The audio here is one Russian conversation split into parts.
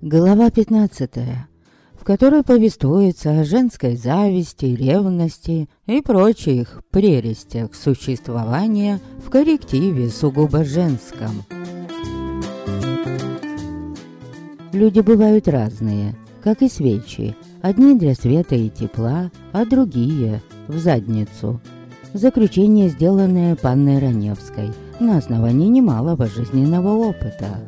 Глава 15, в которой повествуется о женской зависти, ревности и прочих прелестях существования в коллективе сугубо женском. Люди бывают разные, как и свечи. Одни для света и тепла, а другие в задницу. Заключение, сделанное панной Раневской на основании немалого жизненного опыта.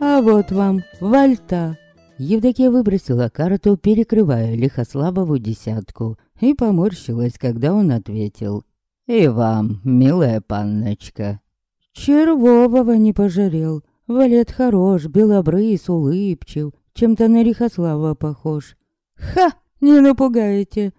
А вот вам вальта. Евдокия выбросила карту, перекрывая Лихославову десятку, и поморщилась, когда он ответил. «И вам, милая панночка». Червового не пожалел. Валет хорош, белобрыс, улыбчив, чем-то на Лихослава похож. «Ха! Не напугаете!»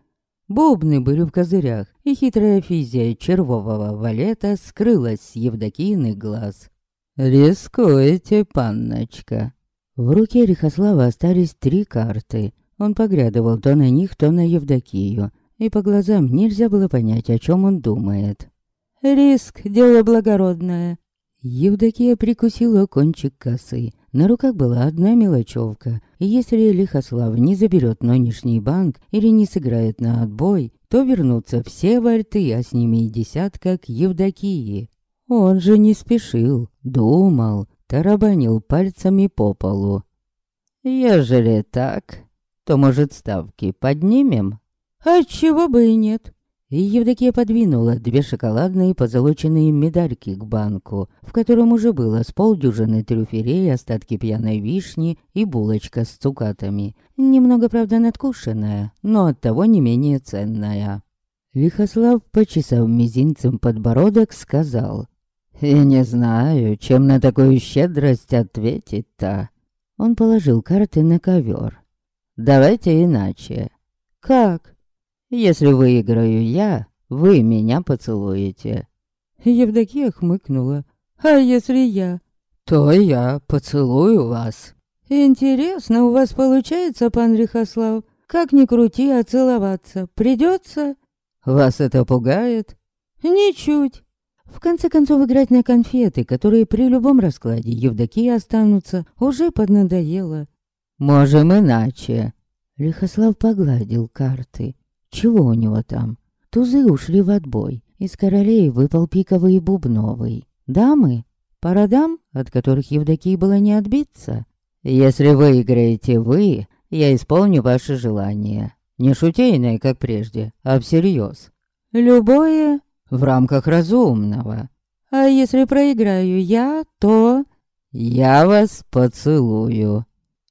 Бубны были в козырях, и хитрая физия червового валета скрылась с Евдокийных глаз. «Рискуете, панночка». В руке Рихослава остались три карты. Он поглядывал то на них, то на Евдокию, и по глазам нельзя было понять, о чем он думает. «Риск — дело благородное». Евдокия прикусила кончик косы. На руках была одна мелочевка, и если Лихослав не заберет нынешний банк или не сыграет на отбой, то вернутся все вальты, а с ними и десятка к Евдокии. Он же не спешил, думал, тарабанил пальцами по полу. «Ежели так, то, может, ставки поднимем?» «Отчего бы и нет?» И Евдокия подвинула две шоколадные позолоченные медальки к банку, в котором уже было с полдюжины трюфелей, остатки пьяной вишни и булочка с цукатами. Немного, правда, надкушенная, но оттого не менее ценная. Лихослав, почесав мизинцем подбородок, сказал и не знаю, чем на такую щедрость ответить-то. Он положил карты на ковер. Давайте иначе. Как? Если выиграю я, вы меня поцелуете. Евдокия хмыкнула. А если я? То я поцелую вас. Интересно у вас получается, пан Рихослав. Как ни крути, а целоваться придется? Вас это пугает? Ничуть. В конце концов, играть на конфеты, которые при любом раскладе Евдокии останутся, уже поднадоело. «Можем иначе». Лихослав погладил карты. Чего у него там? Тузы ушли в отбой. Из королей выпал пиковый и бубновый. Дамы? По родам, от которых Евдокии было не отбиться? Если выиграете вы, я исполню ваше желание. Не шутейное, как прежде, а всерьез. Любое в рамках разумного. А если проиграю я, то... Я вас поцелую.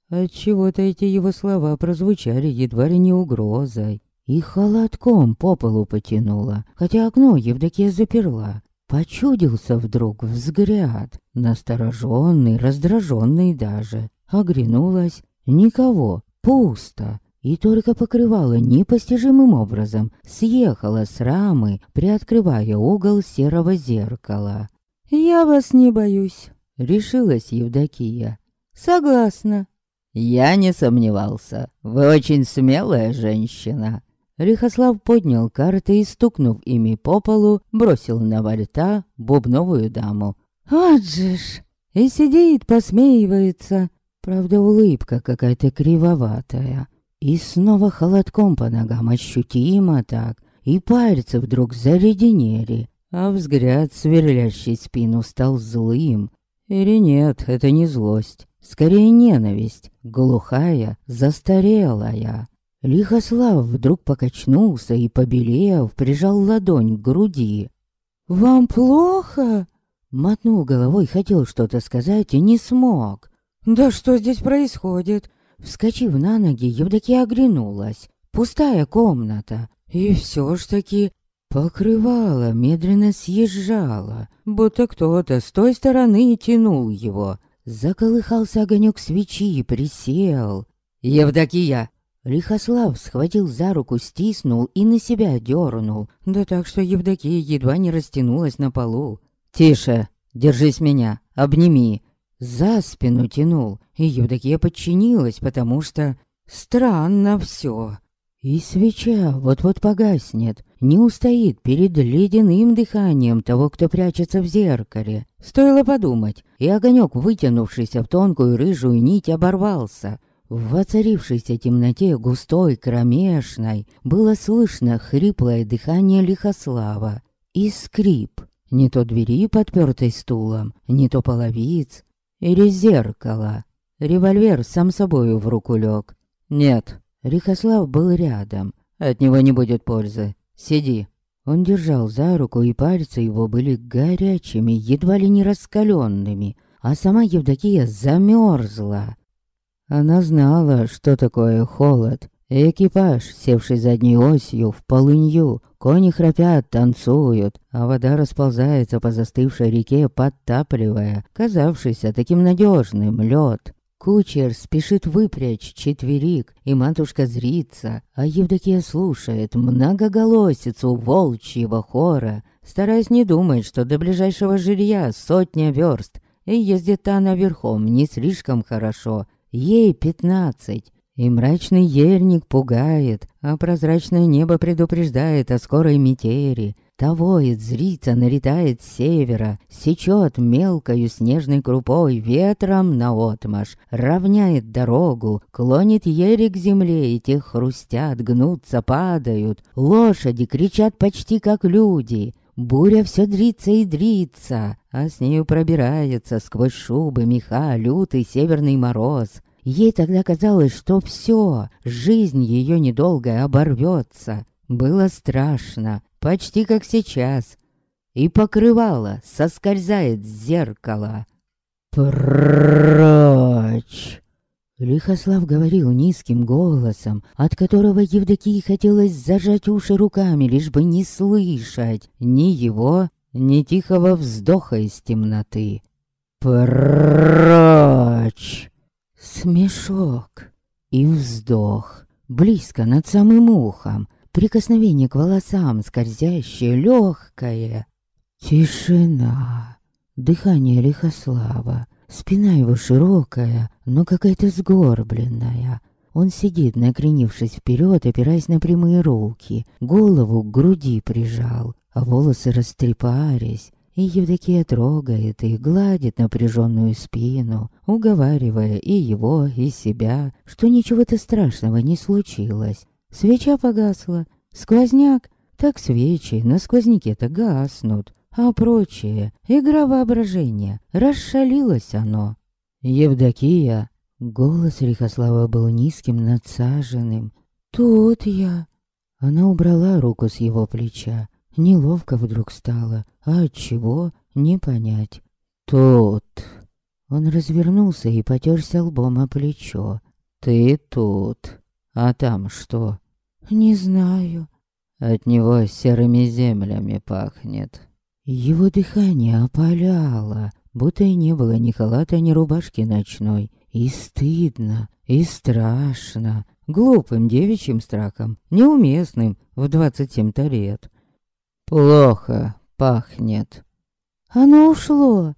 Отчего-то эти его слова прозвучали едва ли не угрозой. И холодком по полу потянуло, хотя окно Евдокия заперла. Почудился вдруг взгляд, настороженный, раздраженный даже. Оглянулась. Никого, пусто и только покрывало непостижимым образом съехало с рамы, приоткрывая угол серого зеркала. «Я вас не боюсь», — решилась Евдокия. «Согласна». «Я не сомневался. Вы очень смелая женщина». Лихослав поднял карты и, стукнув ими по полу, бросил на вальта бубновую даму. «Вот же ж!» И сидит, посмеивается. Правда, улыбка какая-то кривоватая. И снова холодком по ногам ощутимо так, и пальцы вдруг заледенели, а взгляд, сверлящий спину, стал злым. Или нет, это не злость, скорее ненависть, глухая, застарелая. Лихослав вдруг покачнулся и, побелев, прижал ладонь к груди. «Вам плохо?» Мотнул головой, хотел что-то сказать и не смог. «Да что здесь происходит? Вскочив на ноги, Евдокия оглянулась. Пустая комната. И все ж таки покрывало медленно съезжало, будто кто-то с той стороны тянул его. Заколыхался огонек свечи и присел. «Евдокия!» Лихослав схватил за руку, стиснул и на себя дернул, да так что Евдокия едва не растянулась на полу. «Тише! Держись меня! Обними!» За спину тянул, и Евдокия подчинилась, потому что странно все. И свеча вот-вот погаснет, не устоит перед ледяным дыханием того, кто прячется в зеркале. Стоило подумать, и огонек, вытянувшийся в тонкую рыжую нить, оборвался. В воцарившейся темноте густой, кромешной, было слышно хриплое дыхание Лихослава и скрип. Не то двери, подпертой стулом, не то половиц, или зеркало. Револьвер сам собою в руку лег. Нет, Рихослав был рядом. От него не будет пользы. Сиди. Он держал за руку, и пальцы его были горячими, едва ли не раскаленными, а сама Евдокия замерзла. Она знала, что такое холод. Экипаж, севший задней осью в полынью, кони храпят, танцуют, а вода расползается по застывшей реке, подтапливая, казавшийся таким надежным лед. Кучер спешит выпрячь четверик, и матушка зрится, а Евдокия слушает многоголосицу волчьего хора, стараясь не думать, что до ближайшего жилья сотня верст, и ездит она верхом не слишком хорошо. Ей пятнадцать, и мрачный ельник пугает, а прозрачное небо предупреждает о скорой метери. Тавоет, зрится, налетает с севера, сечет мелкою снежной крупой ветром наотмашь, равняет дорогу, клонит ели к земле, и те хрустят, гнутся, падают. Лошади кричат почти как люди. Буря все дрится и дрится, а с нею пробирается сквозь шубы, меха, лютый северный мороз. Ей тогда казалось, что все, жизнь ее недолгая оборвется. Было страшно, почти как сейчас, и покрывало соскользает с зеркала. «Прочь!» Лихослав говорил низким голосом, от которого Евдокии хотелось зажать уши руками, лишь бы не слышать ни его, ни тихого вздоха из темноты. «Прочь!» Смешок и вздох, близко над самым ухом, Прикосновение к волосам, скользящее, легкое. Тишина. Дыхание Лихослава. Спина его широкая, но какая-то сгорбленная. Он сидит, накренившись вперед, опираясь на прямые руки. Голову к груди прижал, а волосы растрепались. И Евдокия трогает и гладит напряженную спину, уговаривая и его, и себя, что ничего-то страшного не случилось. Свеча погасла, сквозняк, так свечи на сквозняке-то гаснут, а прочее — игра воображения, расшалилось оно. Евдокия, голос Рихослава был низким, надсаженным. «Тут я». Она убрала руку с его плеча. Неловко вдруг стало, а чего — не понять. «Тут». Он развернулся и потерся лбом о плечо. «Ты тут. А там что?» «Не знаю». От него серыми землями пахнет. Его дыхание опаляло, будто и не было ни халата, ни рубашки ночной. И стыдно, и страшно, глупым девичьим страхом, неуместным в двадцать семь-то лет. «Плохо пахнет». «Оно ушло».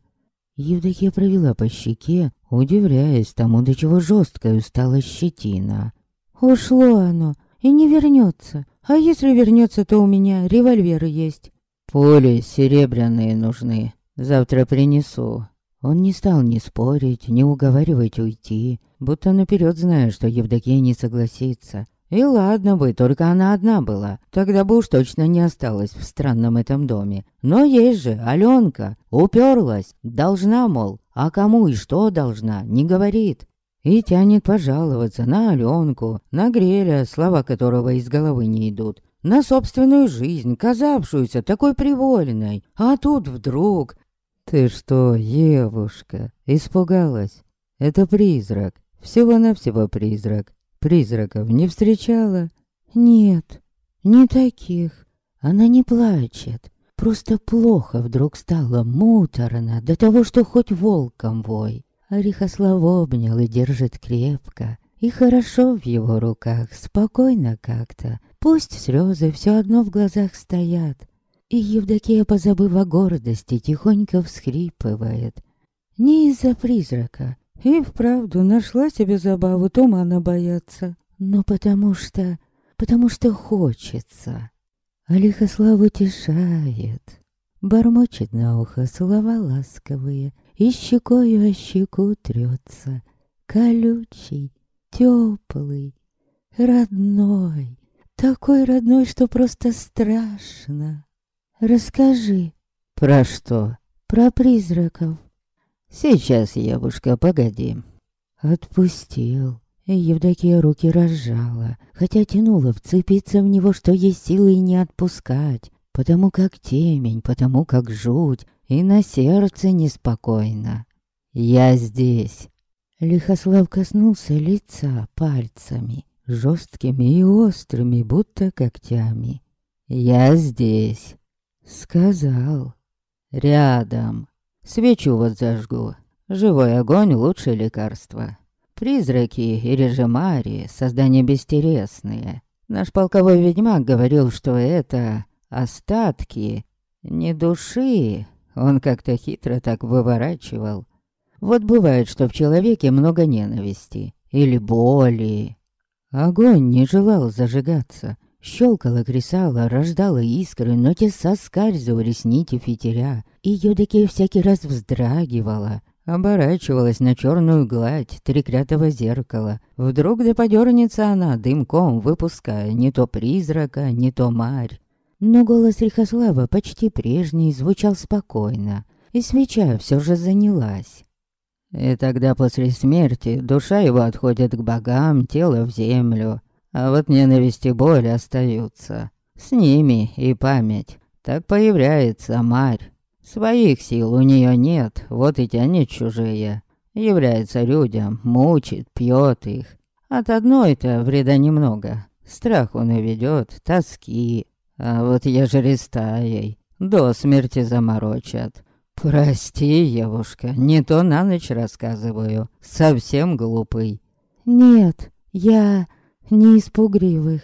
Евдокия провела по щеке, удивляясь тому, до чего жесткой стала щетина. «Ушло оно, и не вернется. А если вернется, то у меня револьверы есть. Пули серебряные нужны. Завтра принесу. Он не стал ни спорить, ни уговаривать уйти, будто наперед зная, что Евдокия не согласится. И ладно бы, только она одна была, тогда бы уж точно не осталась в странном этом доме. Но есть же Аленка, уперлась, должна, мол, а кому и что должна, не говорит и тянет пожаловаться на Аленку, на Греля, слова которого из головы не идут, на собственную жизнь, казавшуюся такой привольной. А тут вдруг... «Ты что, Евушка, испугалась? Это призрак, всего-навсего призрак. Призраков не встречала?» «Нет, не таких. Она не плачет. Просто плохо вдруг стало муторно до того, что хоть волком вой. Орехослав обнял и держит крепко. И хорошо в его руках, спокойно как-то. Пусть слезы все одно в глазах стоят. И Евдокия, позабыв о гордости, тихонько всхрипывает. Не из-за призрака. И вправду нашла себе забаву тумана бояться. Но потому что потому что хочется. А Лихослав утешает, бормочет на ухо слова ласковые, и щекою о щеку трется, колючий, теплый, родной, такой родной, что просто страшно. Расскажи. Про что? Про призраков. Сейчас, Евушка, погоди. Отпустил. Евдокия руки разжала, хотя тянула вцепиться в него, что есть силы и не отпускать, потому как темень, потому как жуть, и на сердце неспокойно. «Я здесь!» Лихослав коснулся лица пальцами, жесткими и острыми, будто когтями. «Я здесь!» Сказал. «Рядом. Свечу вот зажгу. Живой огонь — лучшее лекарство. Призраки и режимари — создания бестересные. Наш полковой ведьмак говорил, что это остатки не души. Он как-то хитро так выворачивал. Вот бывает, что в человеке много ненависти или боли. Огонь не желал зажигаться. Щелкала, кресала, рождала искры, но те соскальзывали с нити фитеря, и Юдеке всякий раз вздрагивала, Оборачивалась на черную гладь треклятого зеркала. Вдруг да подернется она, дымком выпуская не то призрака, не то марь. Но голос Рихослава почти прежний звучал спокойно, и свеча все же занялась. И тогда после смерти душа его отходит к богам, тело в землю, а вот ненависть и боль остаются. С ними и память. Так появляется марь. Своих сил у нее нет, вот и тянет чужие. Является людям, мучит, пьет их. От одной-то вреда немного. Страх он и ведет, тоски. А вот ежели стаей, до смерти заморочат. Прости, девушка, не то на ночь рассказываю. Совсем глупый. Нет, я не из пугривых.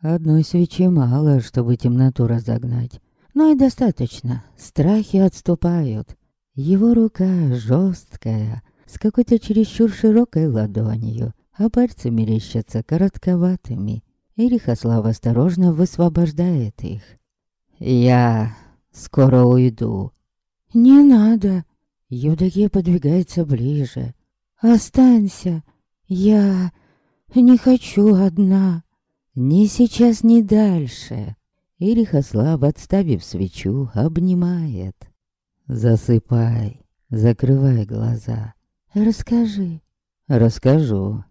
Одной свечи мало, чтобы темноту разогнать но и достаточно. Страхи отступают. Его рука жесткая, с какой-то чересчур широкой ладонью, а пальцы мерещатся коротковатыми. И Рихослав осторожно высвобождает их. «Я скоро уйду». «Не надо». Евдокия подвигается ближе. «Останься. Я не хочу одна. Ни сейчас, ни дальше». Ирихослав, отставив свечу, обнимает. «Засыпай, закрывай глаза. Расскажи». «Расскажу.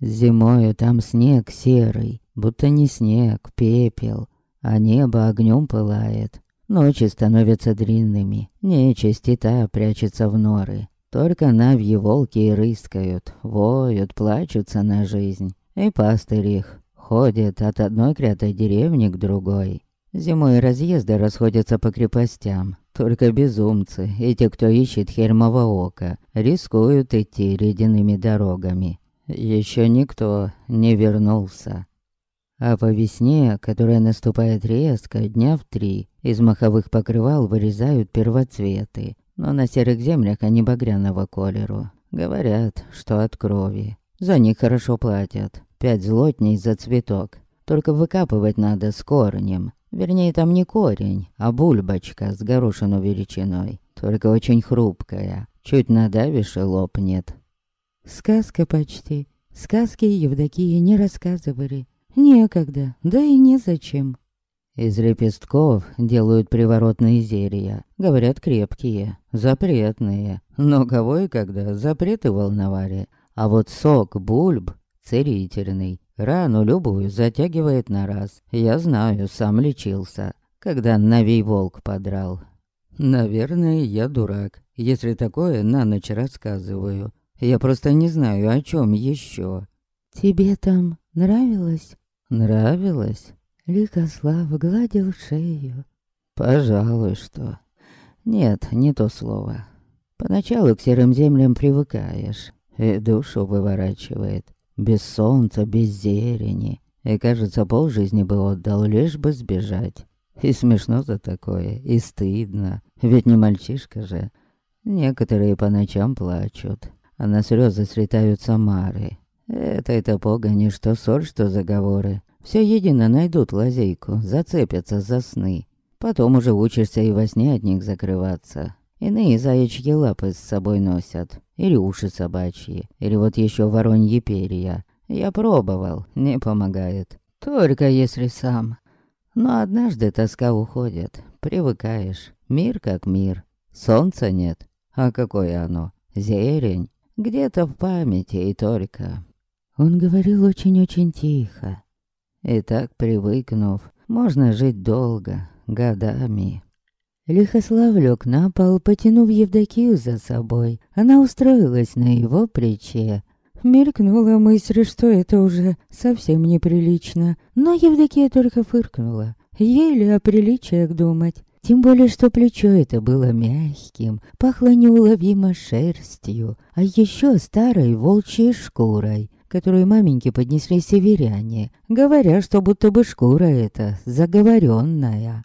Зимою там снег серый, будто не снег, пепел, а небо огнем пылает. Ночи становятся длинными, нечисть и та прячется в норы. Только навьи волки и рыскают, воют, плачутся на жизнь. И пастырь их ходит от одной крятой деревни к другой. Зимой разъезды расходятся по крепостям. Только безумцы и те, кто ищет Хермово око, рискуют идти ледяными дорогами. Еще никто не вернулся. А по весне, которая наступает резко, дня в три, из маховых покрывал вырезают первоцветы. Но на серых землях они багряного колеру. Говорят, что от крови. За них хорошо платят. Пять злотней за цветок. Только выкапывать надо с корнем. Вернее, там не корень, а бульбочка с горошину величиной. Только очень хрупкая. Чуть надавишь и лопнет. Сказка почти. Сказки Евдокии не рассказывали. Некогда, да и незачем. Из лепестков делают приворотные зелья. Говорят, крепкие, запретные. Но кого и когда запреты волновали. А вот сок бульб целительный. Рану любую затягивает на раз. Я знаю, сам лечился, когда Навий волк подрал. Наверное, я дурак, если такое на ночь рассказываю. Я просто не знаю, о чем еще. Тебе там нравилось? Нравилось? Ликослав гладил шею. Пожалуй, что. Нет, не то слово. Поначалу к серым землям привыкаешь, и душу выворачивает. Без солнца, без зелени. И, кажется, полжизни бы отдал, лишь бы сбежать. И смешно за такое, и стыдно. Ведь не мальчишка же. Некоторые по ночам плачут, а на слезы слетаются мары. Это это погони, что ссор, что заговоры. Все едино найдут лазейку, зацепятся за сны. Потом уже учишься и во сне от них закрываться. Иные заячьи лапы с собой носят. Или уши собачьи. Или вот еще вороньи перья. Я пробовал, не помогает. Только если сам. Но однажды тоска уходит. Привыкаешь. Мир как мир. Солнца нет. А какое оно? Зелень. Где-то в памяти и только. Он говорил очень-очень тихо. И так привыкнув, можно жить долго, годами. Лихослав лег на пол, потянув Евдокию за собой. Она устроилась на его плече. Мелькнула мысль, что это уже совсем неприлично. Но Евдокия только фыркнула. Ей ли о приличиях думать? Тем более, что плечо это было мягким, пахло неуловимо шерстью, а еще старой волчьей шкурой которую маменьке поднесли северяне, говоря, что будто бы шкура эта заговоренная.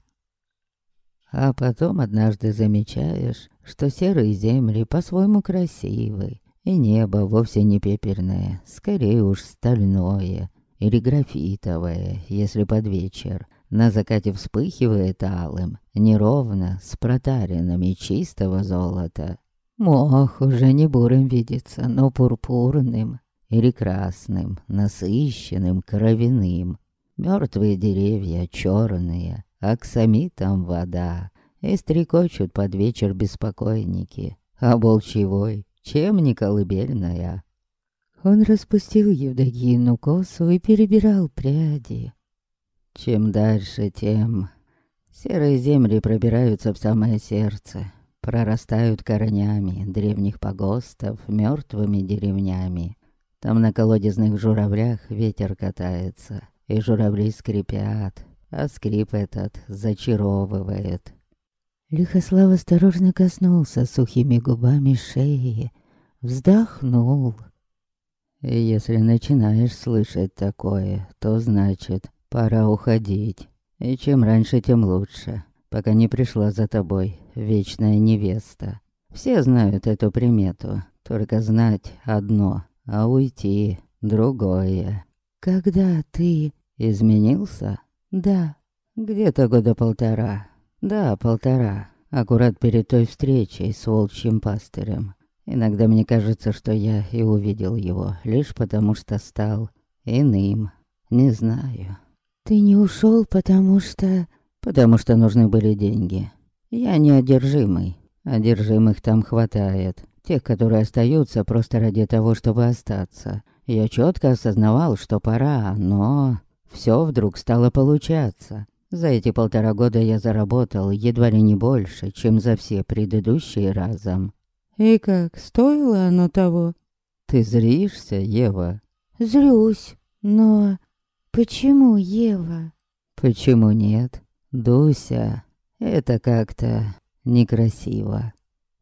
А потом однажды замечаешь, что серые земли по-своему красивы, и небо вовсе не пепельное, скорее уж стальное или графитовое, если под вечер. На закате вспыхивает алым, неровно, с протаринами чистого золота. Мох уже не бурым видится, но пурпурным, или красным, насыщенным, кровяным. Мертвые деревья черные, аксамитом вода, и стрекочут под вечер беспокойники. А волчьевой, чем не колыбельная? Он распустил Евдокину косу и перебирал пряди. Чем дальше, тем серые земли пробираются в самое сердце, прорастают корнями древних погостов, мертвыми деревнями, там на колодезных журавлях ветер катается, и журавли скрипят, а скрип этот зачаровывает. Лихослав осторожно коснулся сухими губами шеи, вздохнул. И если начинаешь слышать такое, то значит, пора уходить. И чем раньше, тем лучше, пока не пришла за тобой вечная невеста. Все знают эту примету, только знать одно — а уйти другое. Когда ты изменился? Да, где-то года полтора. Да, полтора. Аккурат перед той встречей с волчьим пастырем. Иногда мне кажется, что я и увидел его, лишь потому что стал иным. Не знаю. Ты не ушел, потому что... Потому что нужны были деньги. Я неодержимый. Одержимых там хватает. Тех, которые остаются просто ради того, чтобы остаться. Я четко осознавал, что пора, но... Все вдруг стало получаться. За эти полтора года я заработал едва ли не больше, чем за все предыдущие разом. И как, стоило оно того? Ты зришься, Ева? Зрюсь, но... Почему Ева? Почему нет? Дуся, это как-то некрасиво.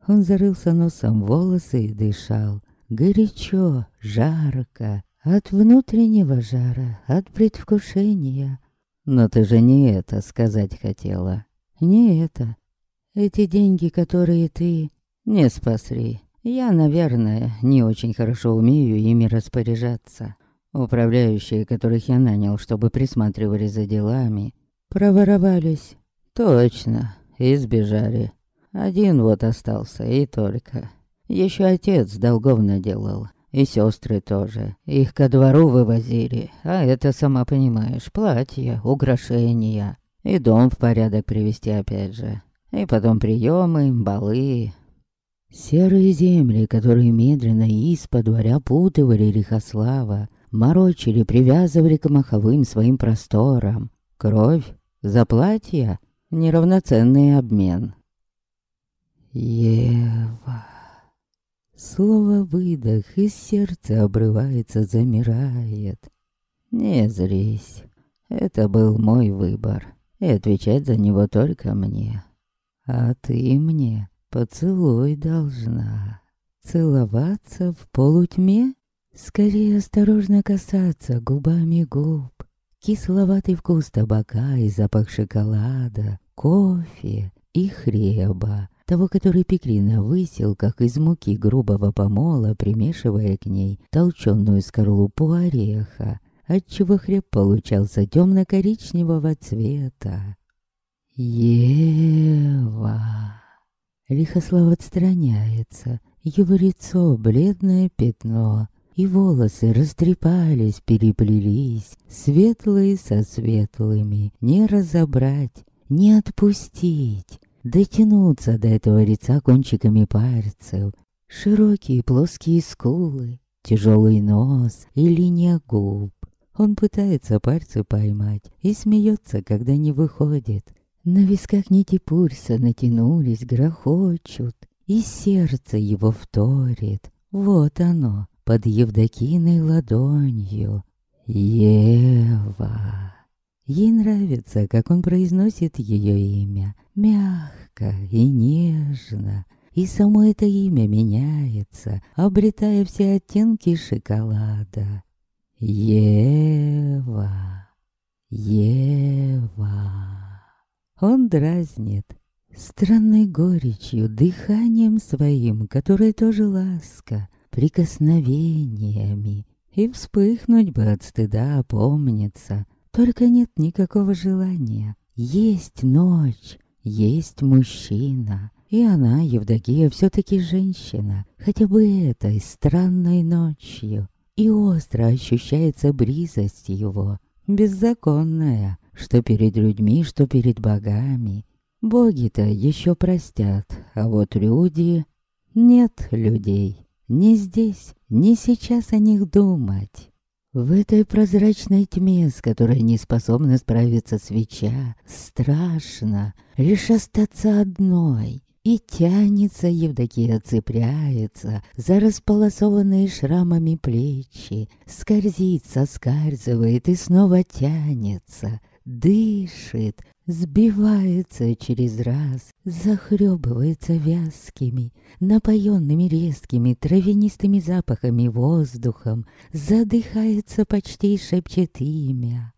Он зарылся носом в волосы и дышал. Горячо, жарко, от внутреннего жара, от предвкушения. Но ты же не это сказать хотела. Не это. Эти деньги, которые ты не спасли. Я, наверное, не очень хорошо умею ими распоряжаться. Управляющие, которых я нанял, чтобы присматривали за делами, проворовались. Точно, и сбежали. Один вот остался, и только. Еще отец долгов наделал. И сестры тоже. Их ко двору вывозили. А это, сама понимаешь, платья, украшения. И дом в порядок привести опять же. И потом приемы, балы. Серые земли, которые медленно из-под дворя путывали Лихослава, морочили, привязывали к маховым своим просторам. Кровь за платья — неравноценный обмен. Ева. Слово «выдох» из сердца обрывается, замирает. Не злись. Это был мой выбор. И отвечать за него только мне. А ты мне поцелуй должна. Целоваться в полутьме? Скорее осторожно касаться губами губ. Кисловатый вкус табака и запах шоколада, кофе и хлеба того, который пекли на выселках из муки грубого помола, примешивая к ней толченую скорлупу ореха. отчего хлеб получался темно-коричневого цвета. Ева. Лихослав отстраняется. Его лицо — бледное пятно, и волосы растрепались, переплелись, светлые со светлыми, не разобрать, не отпустить, дотянуться до этого лица кончиками пальцев. Широкие плоские скулы, тяжелый нос и линия губ. Он пытается пальцы поймать и смеется, когда не выходит. На висках нити пульса натянулись, грохочут, и сердце его вторит. Вот оно, под Евдокиной ладонью. Ева. Ей нравится, как он произносит ее имя. Мягко и нежно. И само это имя меняется, обретая все оттенки шоколада. Ева. Ева. Он дразнит, странной горечью, дыханием своим, которое тоже ласка, прикосновениями, и вспыхнуть бы от стыда опомниться. Только нет никакого желания. Есть ночь, есть мужчина. И она, Евдокия, все-таки женщина, хотя бы этой странной ночью. И остро ощущается близость его, беззаконная, что перед людьми, что перед богами. Боги-то еще простят, а вот люди... Нет людей. Не здесь, не сейчас о них думать. В этой прозрачной тьме, с которой не способна справиться свеча, страшно лишь остаться одной. И тянется Евдокия, цепляется за располосованные шрамами плечи, скользит, соскальзывает и снова тянется, дышит, Сбивается через раз, захлебывается вязкими, напоенными резкими травянистыми запахами воздухом, задыхается почти и шепчет имя.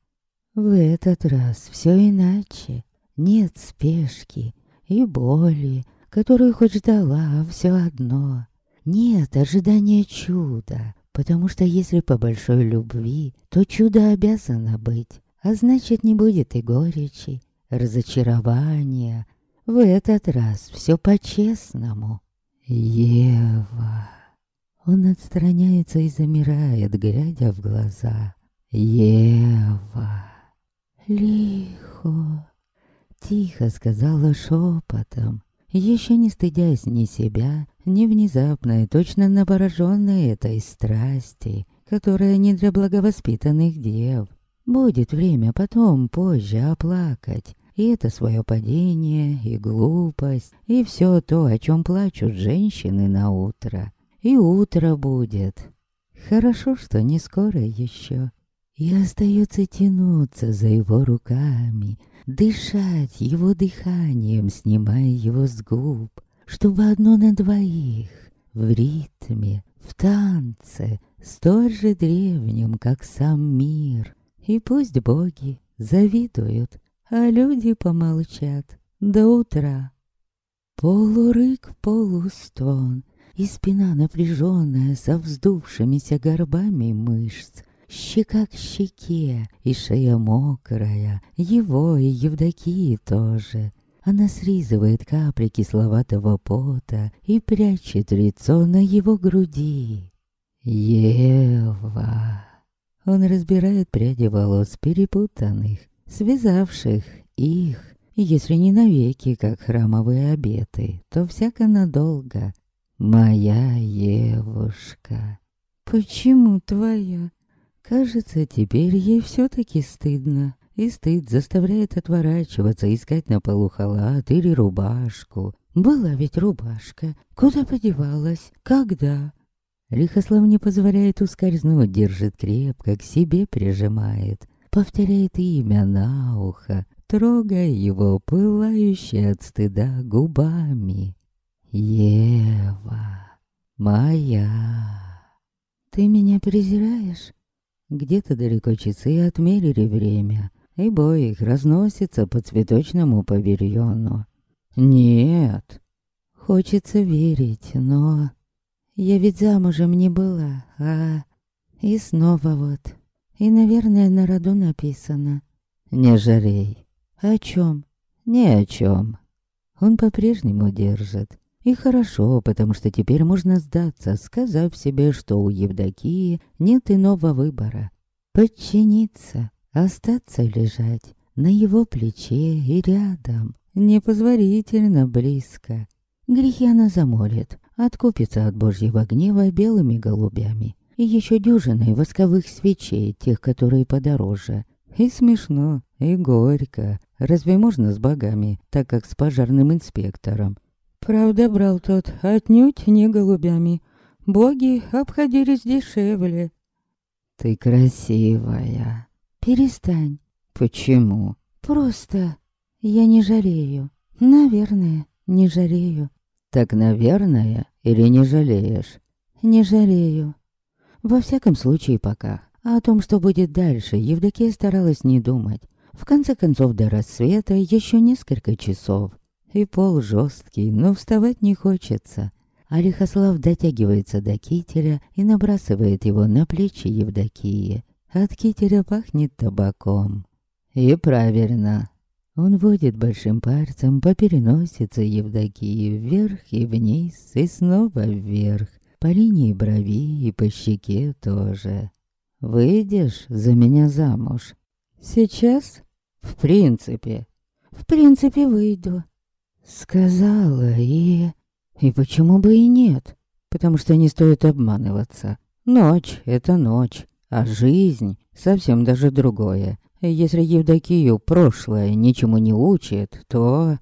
В этот раз все иначе. Нет спешки и боли, которую хоть ждала, а все одно. Нет ожидания чуда, потому что если по большой любви, то чудо обязано быть, а значит не будет и горечи, разочарования. В этот раз все по-честному. Ева. Он отстраняется и замирает, глядя в глаза. Ева. Лихо. Тихо сказала шепотом, еще не стыдясь ни себя, ни внезапной, точно набораженной этой страсти, которая не для благовоспитанных дев. Будет время потом, позже, оплакать. И это свое падение, и глупость, и все то, о чем плачут женщины на утро. И утро будет. Хорошо, что не скоро еще. И остается тянуться за его руками, дышать его дыханием, снимая его с губ, чтобы одно на двоих, в ритме, в танце, столь же древнем, как сам мир, и пусть боги завидуют, а люди помолчат до утра. Полурык, полустон, и спина напряженная со вздувшимися горбами мышц, щека к щеке и шея мокрая, его и Евдокии тоже. Она срезывает капли кисловатого пота и прячет лицо на его груди. Ева. Он разбирает пряди волос перепутанных, связавших их, если не навеки, как храмовые обеты, то всяко надолго. Моя Евушка. Почему твоя? Кажется, теперь ей все-таки стыдно. И стыд заставляет отворачиваться, искать на полу халат или рубашку. Была ведь рубашка. Куда подевалась? Когда? Лихослав не позволяет ускользнуть, держит крепко, к себе прижимает. Повторяет имя на ухо, трогая его пылающие от стыда губами. Ева, моя. Ты меня презираешь? Где-то далеко часы отмерили время, и бой их разносится по цветочному павильону. Нет, хочется верить, но... Я ведь замужем не была, а... И снова вот. И, наверное, на роду написано. Не жарей. О чем? Ни о чем. Он по-прежнему держит. И хорошо, потому что теперь можно сдаться, сказав себе, что у Евдокии нет иного выбора. Подчиниться, остаться лежать на его плече и рядом, непозволительно близко. Грехи она замолит, откупится от божьего гнева белыми голубями и еще дюжиной восковых свечей, тех, которые подороже. И смешно, и горько. Разве можно с богами, так как с пожарным инспектором? Правда, брал тот отнюдь не голубями. Боги обходились дешевле. Ты красивая. Перестань. Почему? Просто я не жалею. Наверное, не жалею. Так, наверное, или не жалеешь? Не жалею. Во всяком случае, пока. А о том, что будет дальше, Евдокия старалась не думать. В конце концов, до рассвета еще несколько часов. И пол жесткий, но вставать не хочется. А дотягивается до кителя и набрасывает его на плечи Евдокии. От кителя пахнет табаком. И правильно. Он водит большим пальцем по переносице Евдокии вверх и вниз, и снова вверх, по линии брови и по щеке тоже. «Выйдешь за меня замуж?» «Сейчас?» «В принципе». «В принципе, выйду». Сказала и... И почему бы и нет? Потому что не стоит обманываться. Ночь — это ночь, а жизнь — совсем даже другое. Если Евдокию прошлое ничему не учит, то...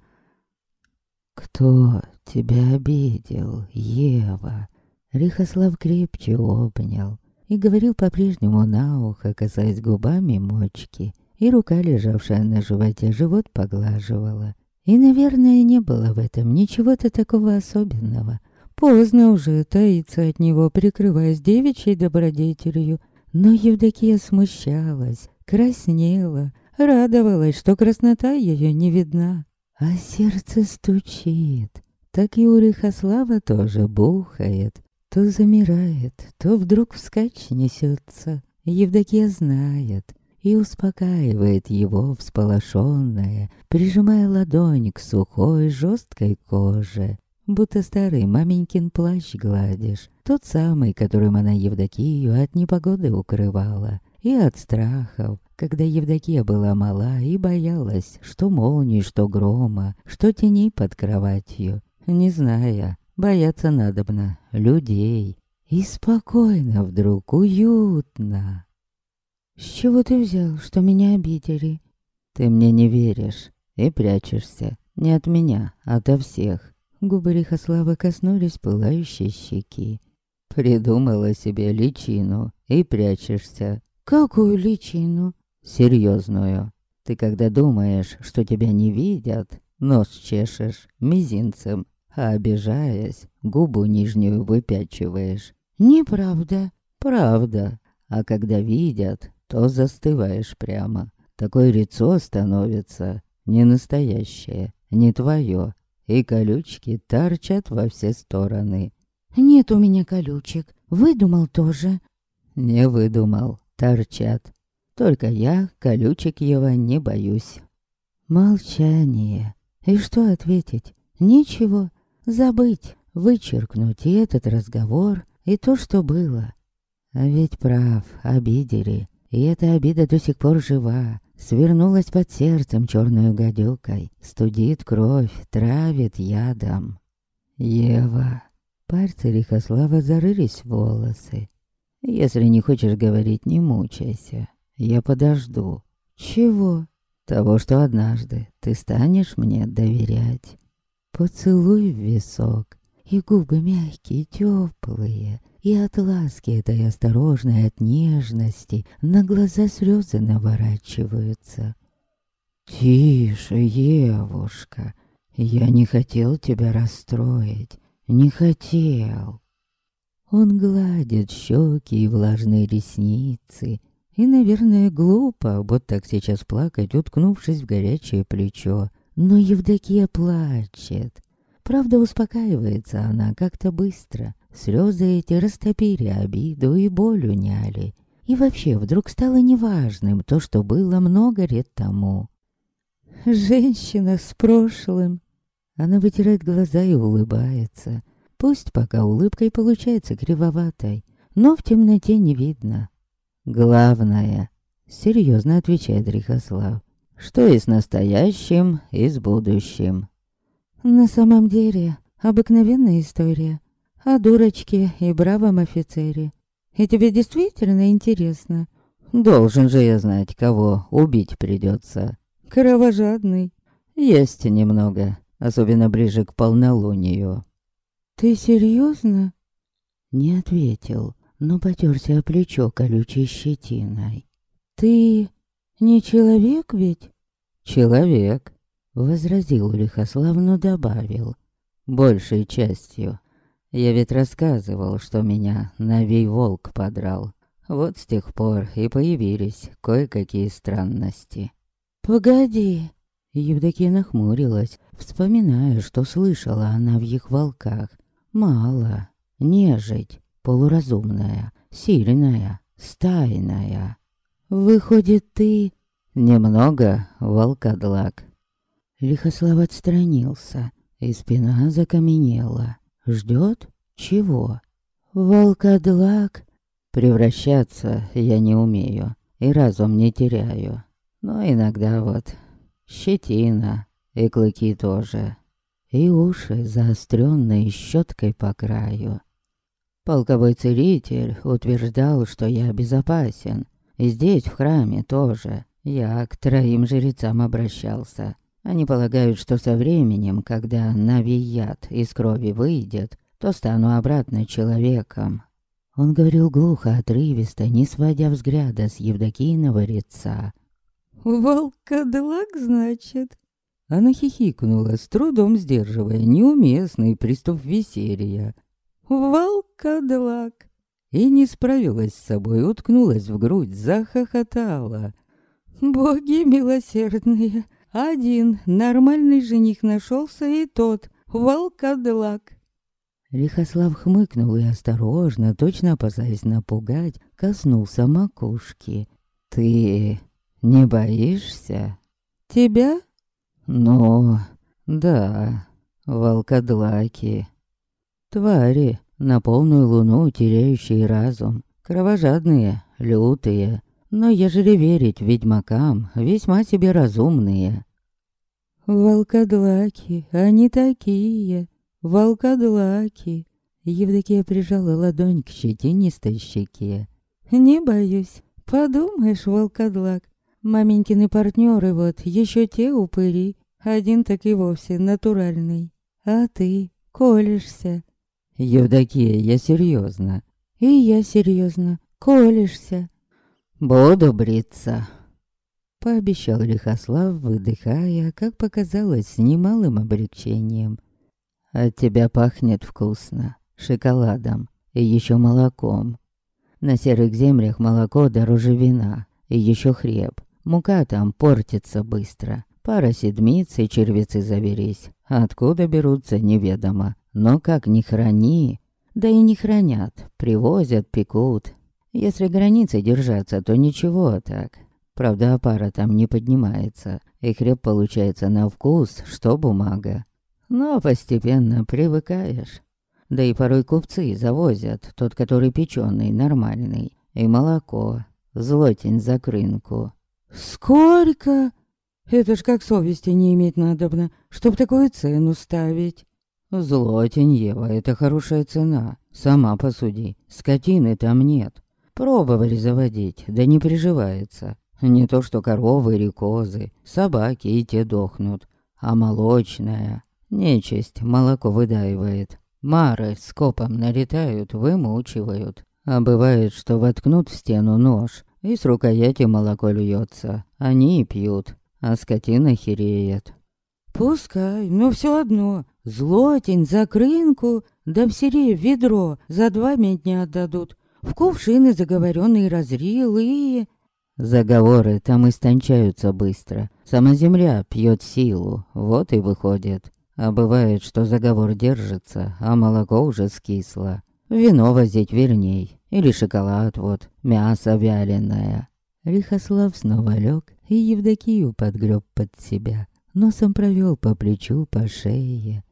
Кто тебя обидел, Ева? Рихослав крепче обнял и говорил по-прежнему на ухо, касаясь губами мочки, и рука, лежавшая на животе, живот поглаживала. И, наверное, не было в этом ничего-то такого особенного. Поздно уже таиться от него, прикрываясь девичьей добродетелью. Но Евдокия смущалась, краснела, радовалась, что краснота ее не видна. А сердце стучит. Так и у Рихослава тоже бухает. То замирает, то вдруг вскачь несется. Евдокия знает и успокаивает его всполошенная, прижимая ладонь к сухой жесткой коже. Будто старый маменькин плащ гладишь, тот самый, которым она Евдокию от непогоды укрывала и от страхов, когда Евдокия была мала и боялась, что молнии, что грома, что теней под кроватью, не зная, бояться надобно людей. И спокойно вдруг, уютно. «С чего ты взял, что меня обидели?» «Ты мне не веришь и прячешься. Не от меня, а ото всех». Губы Лихослава коснулись пылающей щеки. «Придумала себе личину и прячешься. Какую личину? Серьезную. Ты когда думаешь, что тебя не видят, нос чешешь мизинцем, а обижаясь, губу нижнюю выпячиваешь. Неправда. Правда. А когда видят, то застываешь прямо. Такое лицо становится не настоящее, не твое. И колючки торчат во все стороны. Нет у меня колючек. Выдумал тоже. Не выдумал торчат. Только я, колючек его, не боюсь. Молчание. И что ответить? Ничего. Забыть, вычеркнуть и этот разговор, и то, что было. А ведь прав, обидели. И эта обида до сих пор жива. Свернулась под сердцем черной гадюкой. Студит кровь, травит ядом. Ева. Пальцы Лихослава зарылись в волосы. Если не хочешь говорить, не мучайся. Я подожду. Чего? Того, что однажды ты станешь мне доверять. Поцелуй в висок. И губы мягкие, теплые. И от ласки этой осторожной, от нежности На глаза слезы наворачиваются. Тише, Евушка. Я не хотел тебя расстроить. Не хотел. Он гладит щеки и влажные ресницы. И, наверное, глупо вот так сейчас плакать, уткнувшись в горячее плечо. Но Евдокия плачет. Правда, успокаивается она как-то быстро. Слезы эти растопили обиду и боль уняли. И вообще вдруг стало неважным то, что было много лет тому. Женщина с прошлым. Она вытирает глаза и улыбается. Пусть пока улыбкой получается кривоватой, но в темноте не видно. Главное, серьезно отвечает Рихослав, что и с настоящим, и с будущим. На самом деле, обыкновенная история о дурочке и бравом офицере. И тебе действительно интересно? Должен же я знать, кого убить придется. Кровожадный. Есть немного, особенно ближе к полнолунию. Ты серьезно? Не ответил, но потерся о плечо колючей щетиной. Ты не человек ведь? Человек, возразил Лихослав, но добавил. Большей частью. Я ведь рассказывал, что меня Навей Волк подрал. Вот с тех пор и появились кое-какие странности. «Погоди!» Евдокия нахмурилась, вспоминая, что слышала о навьих волках. «Мало. Нежить. Полуразумная. Сильная. Стайная. Выходит, ты...» «Немного волкодлак». Лихослав отстранился, и спина закаменела. Ждет? Чего? Волкодлак? Превращаться я не умею, и разум не теряю. Но иногда вот щетина, и клыки тоже. И уши, заостренные щеткой по краю. Полковой целитель утверждал, что я безопасен. И здесь, в храме, тоже. Я к троим жрецам обращался. Они полагают, что со временем, когда навияд из крови выйдет, то стану обратно человеком. Он говорил глухо, отрывисто, не сводя взгляда с Евдокийного лица. «Волкодлак, значит?» Она хихикнула, с трудом сдерживая неуместный приступ веселья. «Волкодлак!» И не справилась с собой, уткнулась в грудь, захохотала. «Боги милосердные! Один нормальный жених нашелся, и тот волкодлак. Лихослав хмыкнул и осторожно, точно опасаясь напугать, коснулся макушки. «Ты не боишься?» «Тебя?» «Ну, да, волкодлаки. Твари, на полную луну теряющие разум, кровожадные, лютые, но ежели верить ведьмакам, весьма себе разумные. «Волкодлаки, они такие, волкодлаки!» Евдокия прижала ладонь к щетинистой щеке. «Не боюсь, подумаешь, волкодлак, маменькины партнеры вот еще те упыри, один так и вовсе натуральный, а ты колешься». «Евдокия, я серьезно. «И я серьезно, колешься». «Буду бриться», — пообещал Лихослав, выдыхая, как показалось, с немалым облегчением. «От тебя пахнет вкусно, шоколадом и еще молоком. На серых землях молоко дороже вина, и еще хлеб. Мука там портится быстро. Пара седмиц и червецы завелись. Откуда берутся, неведомо. Но как ни храни, да и не хранят, привозят, пекут, если границы держаться, то ничего так. Правда, опара там не поднимается, и хлеб получается на вкус, что бумага. Но постепенно привыкаешь. Да и порой купцы завозят тот, который печеный, нормальный, и молоко, злотень за крынку. «Сколько?» Это ж как совести не иметь надобно, чтоб такую цену ставить. Злотень, Ева, это хорошая цена. Сама посуди, скотины там нет. Пробовали заводить, да не приживается. Не то что коровы или козы, собаки и те дохнут. А молочная, нечисть молоко выдаивает. Мары скопом налетают, вымучивают. А бывает, что воткнут в стену нож, и с рукояти молоко льется. Они и пьют, а скотина хереет. Пускай, но все одно, злотень за крынку, да в сере ведро за два медня отдадут в кувшины заговоренные разрил и... Заговоры там истончаются быстро. Сама земля пьет силу, вот и выходит. А бывает, что заговор держится, а молоко уже скисло. Вино возить верней. Или шоколад вот, мясо вяленое. Лихослав снова лег и Евдокию подгреб под себя. Носом провел по плечу, по шее.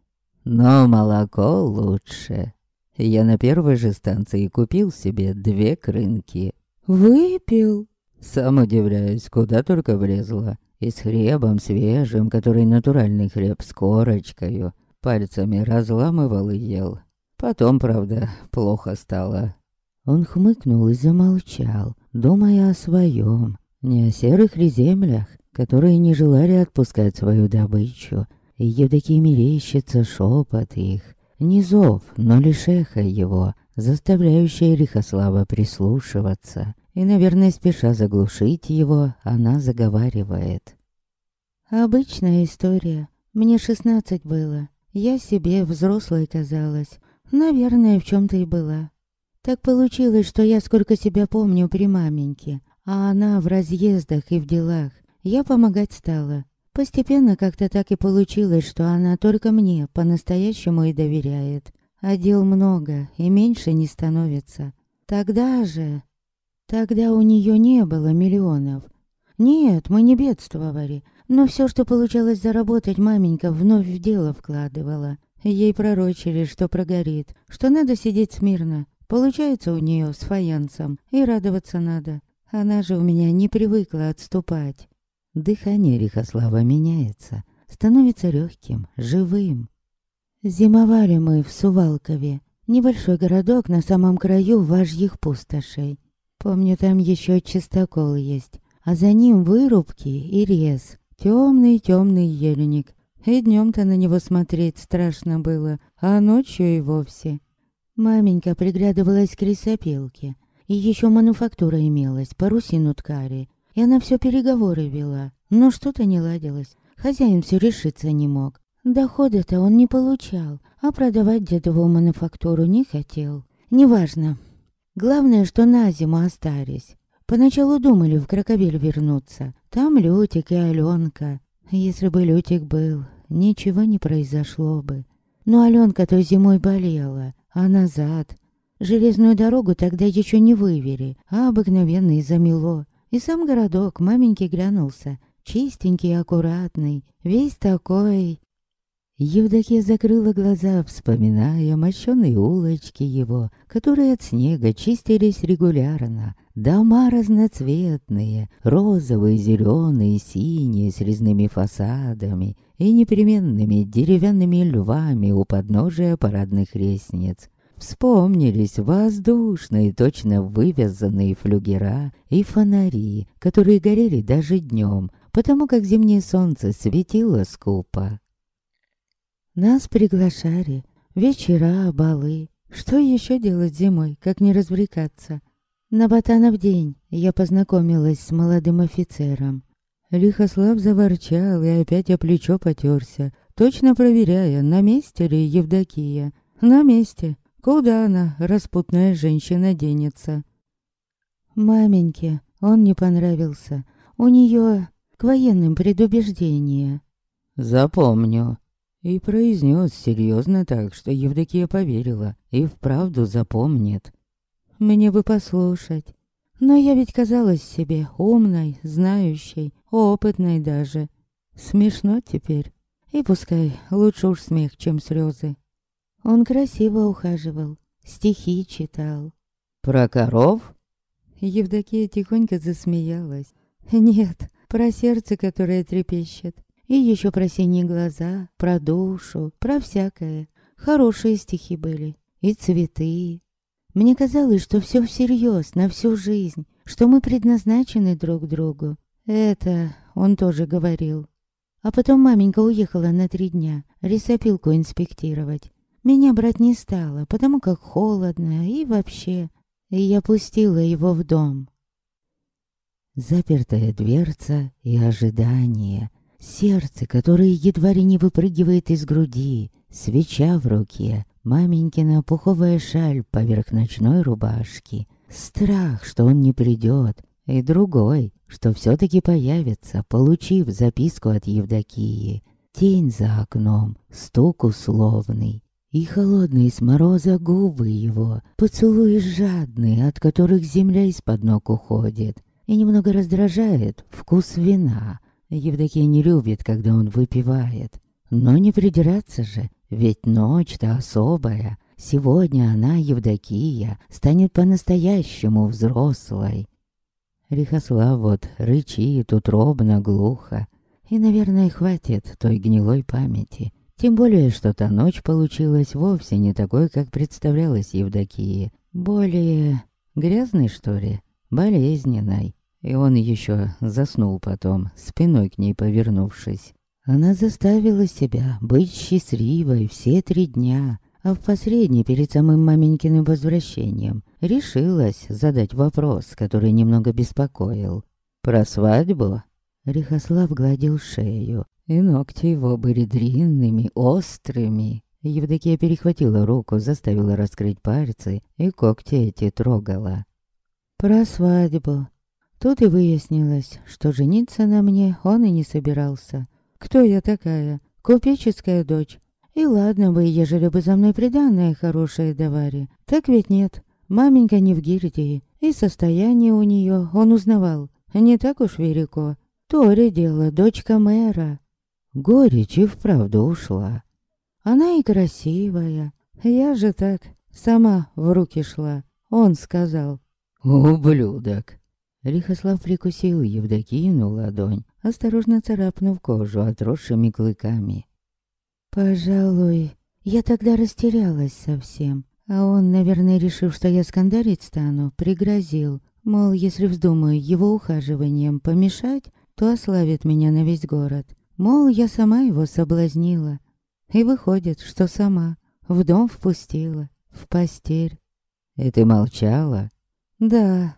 Но молоко лучше. Я на первой же станции купил себе две крынки. Выпил? Сам удивляюсь, куда только влезла. И с хлебом свежим, который натуральный хлеб с корочкою. Пальцами разламывал и ел. Потом, правда, плохо стало. Он хмыкнул и замолчал, думая о своем, не о серых ли землях, которые не желали отпускать свою добычу. И Евдокии мерещится шепот их, не зов, но лишь эхо его, заставляющее Лихослава прислушиваться. И, наверное, спеша заглушить его, она заговаривает. «Обычная история. Мне шестнадцать было. Я себе взрослой казалась. Наверное, в чем-то и была. Так получилось, что я сколько себя помню при маменьке, а она в разъездах и в делах. Я помогать стала. Постепенно как-то так и получилось, что она только мне по-настоящему и доверяет. А дел много, и меньше не становится. Тогда же... Тогда у нее не было миллионов. Нет, мы не бедствовали, но все, что получалось заработать, маменька вновь в дело вкладывала. Ей пророчили, что прогорит, что надо сидеть смирно. Получается у нее с фаянсом, и радоваться надо. Она же у меня не привыкла отступать. Дыхание Рихослава меняется, становится легким, живым. Зимовали мы в Сувалкове, небольшой городок на самом краю важьих пустошей. Помню, там еще чистокол есть, а за ним вырубки и лес. Темный-темный ельник, и днем-то на него смотреть страшно было, а ночью и вовсе. Маменька приглядывалась к лесопилке. И еще мануфактура имелась, парусину ткали. И она все переговоры вела. Но что-то не ладилось. Хозяин все решиться не мог. Дохода-то он не получал, а продавать дедову мануфактуру не хотел. Неважно. Главное, что на зиму остались. Поначалу думали в Кракобель вернуться. Там Лютик и Аленка. Если бы Лютик был, ничего не произошло бы. Но Аленка той зимой болела, а назад... Железную дорогу тогда еще не вывели, а обыкновенно и замело. И сам городок маменьки глянулся, чистенький, аккуратный, весь такой... Евдокия закрыла глаза, вспоминая мощеные улочки его, которые от снега чистились регулярно. Дома разноцветные, розовые, зеленые, синие, с резными фасадами и непременными деревянными львами у подножия парадных лестниц. Вспомнились воздушные, точно вывязанные флюгера и фонари, которые горели даже днем, потому как зимнее солнце светило скупо. Нас приглашали. Вечера, балы. Что еще делать зимой, как не развлекаться? На Батанов день я познакомилась с молодым офицером. Лихослав заворчал и опять о плечо потерся, точно проверяя, на месте ли Евдокия. На месте. Куда она, распутная женщина, денется? Маменьке он не понравился. У нее к военным предубеждения. Запомню. И произнес серьезно так, что Евдокия поверила и вправду запомнит. Мне бы послушать. Но я ведь казалась себе умной, знающей, опытной даже. Смешно теперь. И пускай лучше уж смех, чем слезы. Он красиво ухаживал, стихи читал. «Про коров?» Евдокия тихонько засмеялась. «Нет, про сердце, которое трепещет. И еще про синие глаза, про душу, про всякое. Хорошие стихи были. И цветы. Мне казалось, что все всерьез, на всю жизнь, что мы предназначены друг другу. Это он тоже говорил. А потом маменька уехала на три дня рисопилку инспектировать. Меня брать не стала, потому как холодно и вообще. И я пустила его в дом. Запертая дверца и ожидание. Сердце, которое едва ли не выпрыгивает из груди. Свеча в руке. Маменькина пуховая шаль поверх ночной рубашки. Страх, что он не придет. И другой, что все-таки появится, получив записку от Евдокии. Тень за окном, стук условный. И холодные с мороза губы его, поцелуи жадные, от которых земля из-под ног уходит, и немного раздражает вкус вина. Евдокия не любит, когда он выпивает. Но не придираться же, ведь ночь-то особая. Сегодня она, Евдокия, станет по-настоящему взрослой. Рихослав вот рычит утробно, глухо. И, наверное, хватит той гнилой памяти. Тем более, что та ночь получилась вовсе не такой, как представлялась Евдокии. Более грязной, что ли, болезненной. И он еще заснул потом, спиной к ней повернувшись. Она заставила себя быть счастливой все три дня, а в последний, перед самым маменькиным возвращением, решилась задать вопрос, который немного беспокоил. «Про свадьбу?» Рихослав гладил шею, и ногти его были длинными, острыми. Евдокия перехватила руку, заставила раскрыть пальцы, и когти эти трогала. «Про свадьбу», Тут и выяснилось, что жениться на мне он и не собирался. Кто я такая? Купеческая дочь. И ладно бы, ежели бы за мной приданное хорошее давали. Так ведь нет. Маменька не в гильдии, и состояние у нее он узнавал. Не так уж велико. То ли дело, дочка мэра. Горечь и вправду ушла. Она и красивая. Я же так, сама в руки шла. Он сказал. «Ублюдок!» Лихослав прикусил Евдокину ладонь, осторожно царапнув кожу отросшими клыками. «Пожалуй, я тогда растерялась совсем, а он, наверное, решив, что я скандалить стану, пригрозил, мол, если вздумаю его ухаживанием помешать, то ославит меня на весь город. Мол, я сама его соблазнила. И выходит, что сама в дом впустила, в постель. «И ты молчала?» «Да,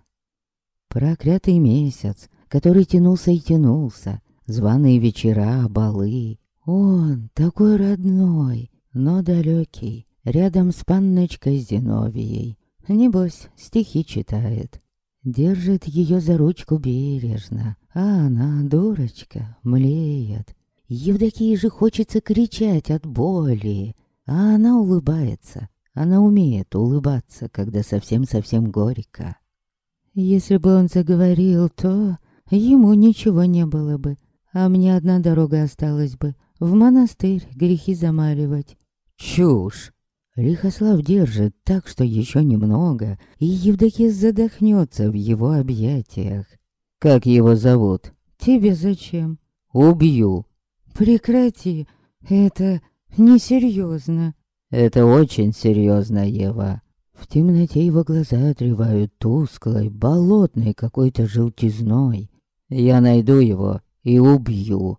Проклятый месяц, который тянулся и тянулся, званые вечера, балы. Он такой родной, но далекий, рядом с панночкой Зиновией. Небось, стихи читает. Держит ее за ручку бережно, а она, дурочка, млеет. Евдокии же хочется кричать от боли, а она улыбается. Она умеет улыбаться, когда совсем-совсем горько. Если бы он заговорил, то ему ничего не было бы, а мне одна дорога осталась бы — в монастырь грехи замаливать. Чушь! Лихослав держит так, что еще немного, и Евдокия задохнется в его объятиях. Как его зовут? Тебе зачем? Убью. Прекрати, это несерьезно. Это очень серьезно, Ева. В темноте его глаза отрывают тусклой, болотной какой-то желтизной. Я найду его и убью.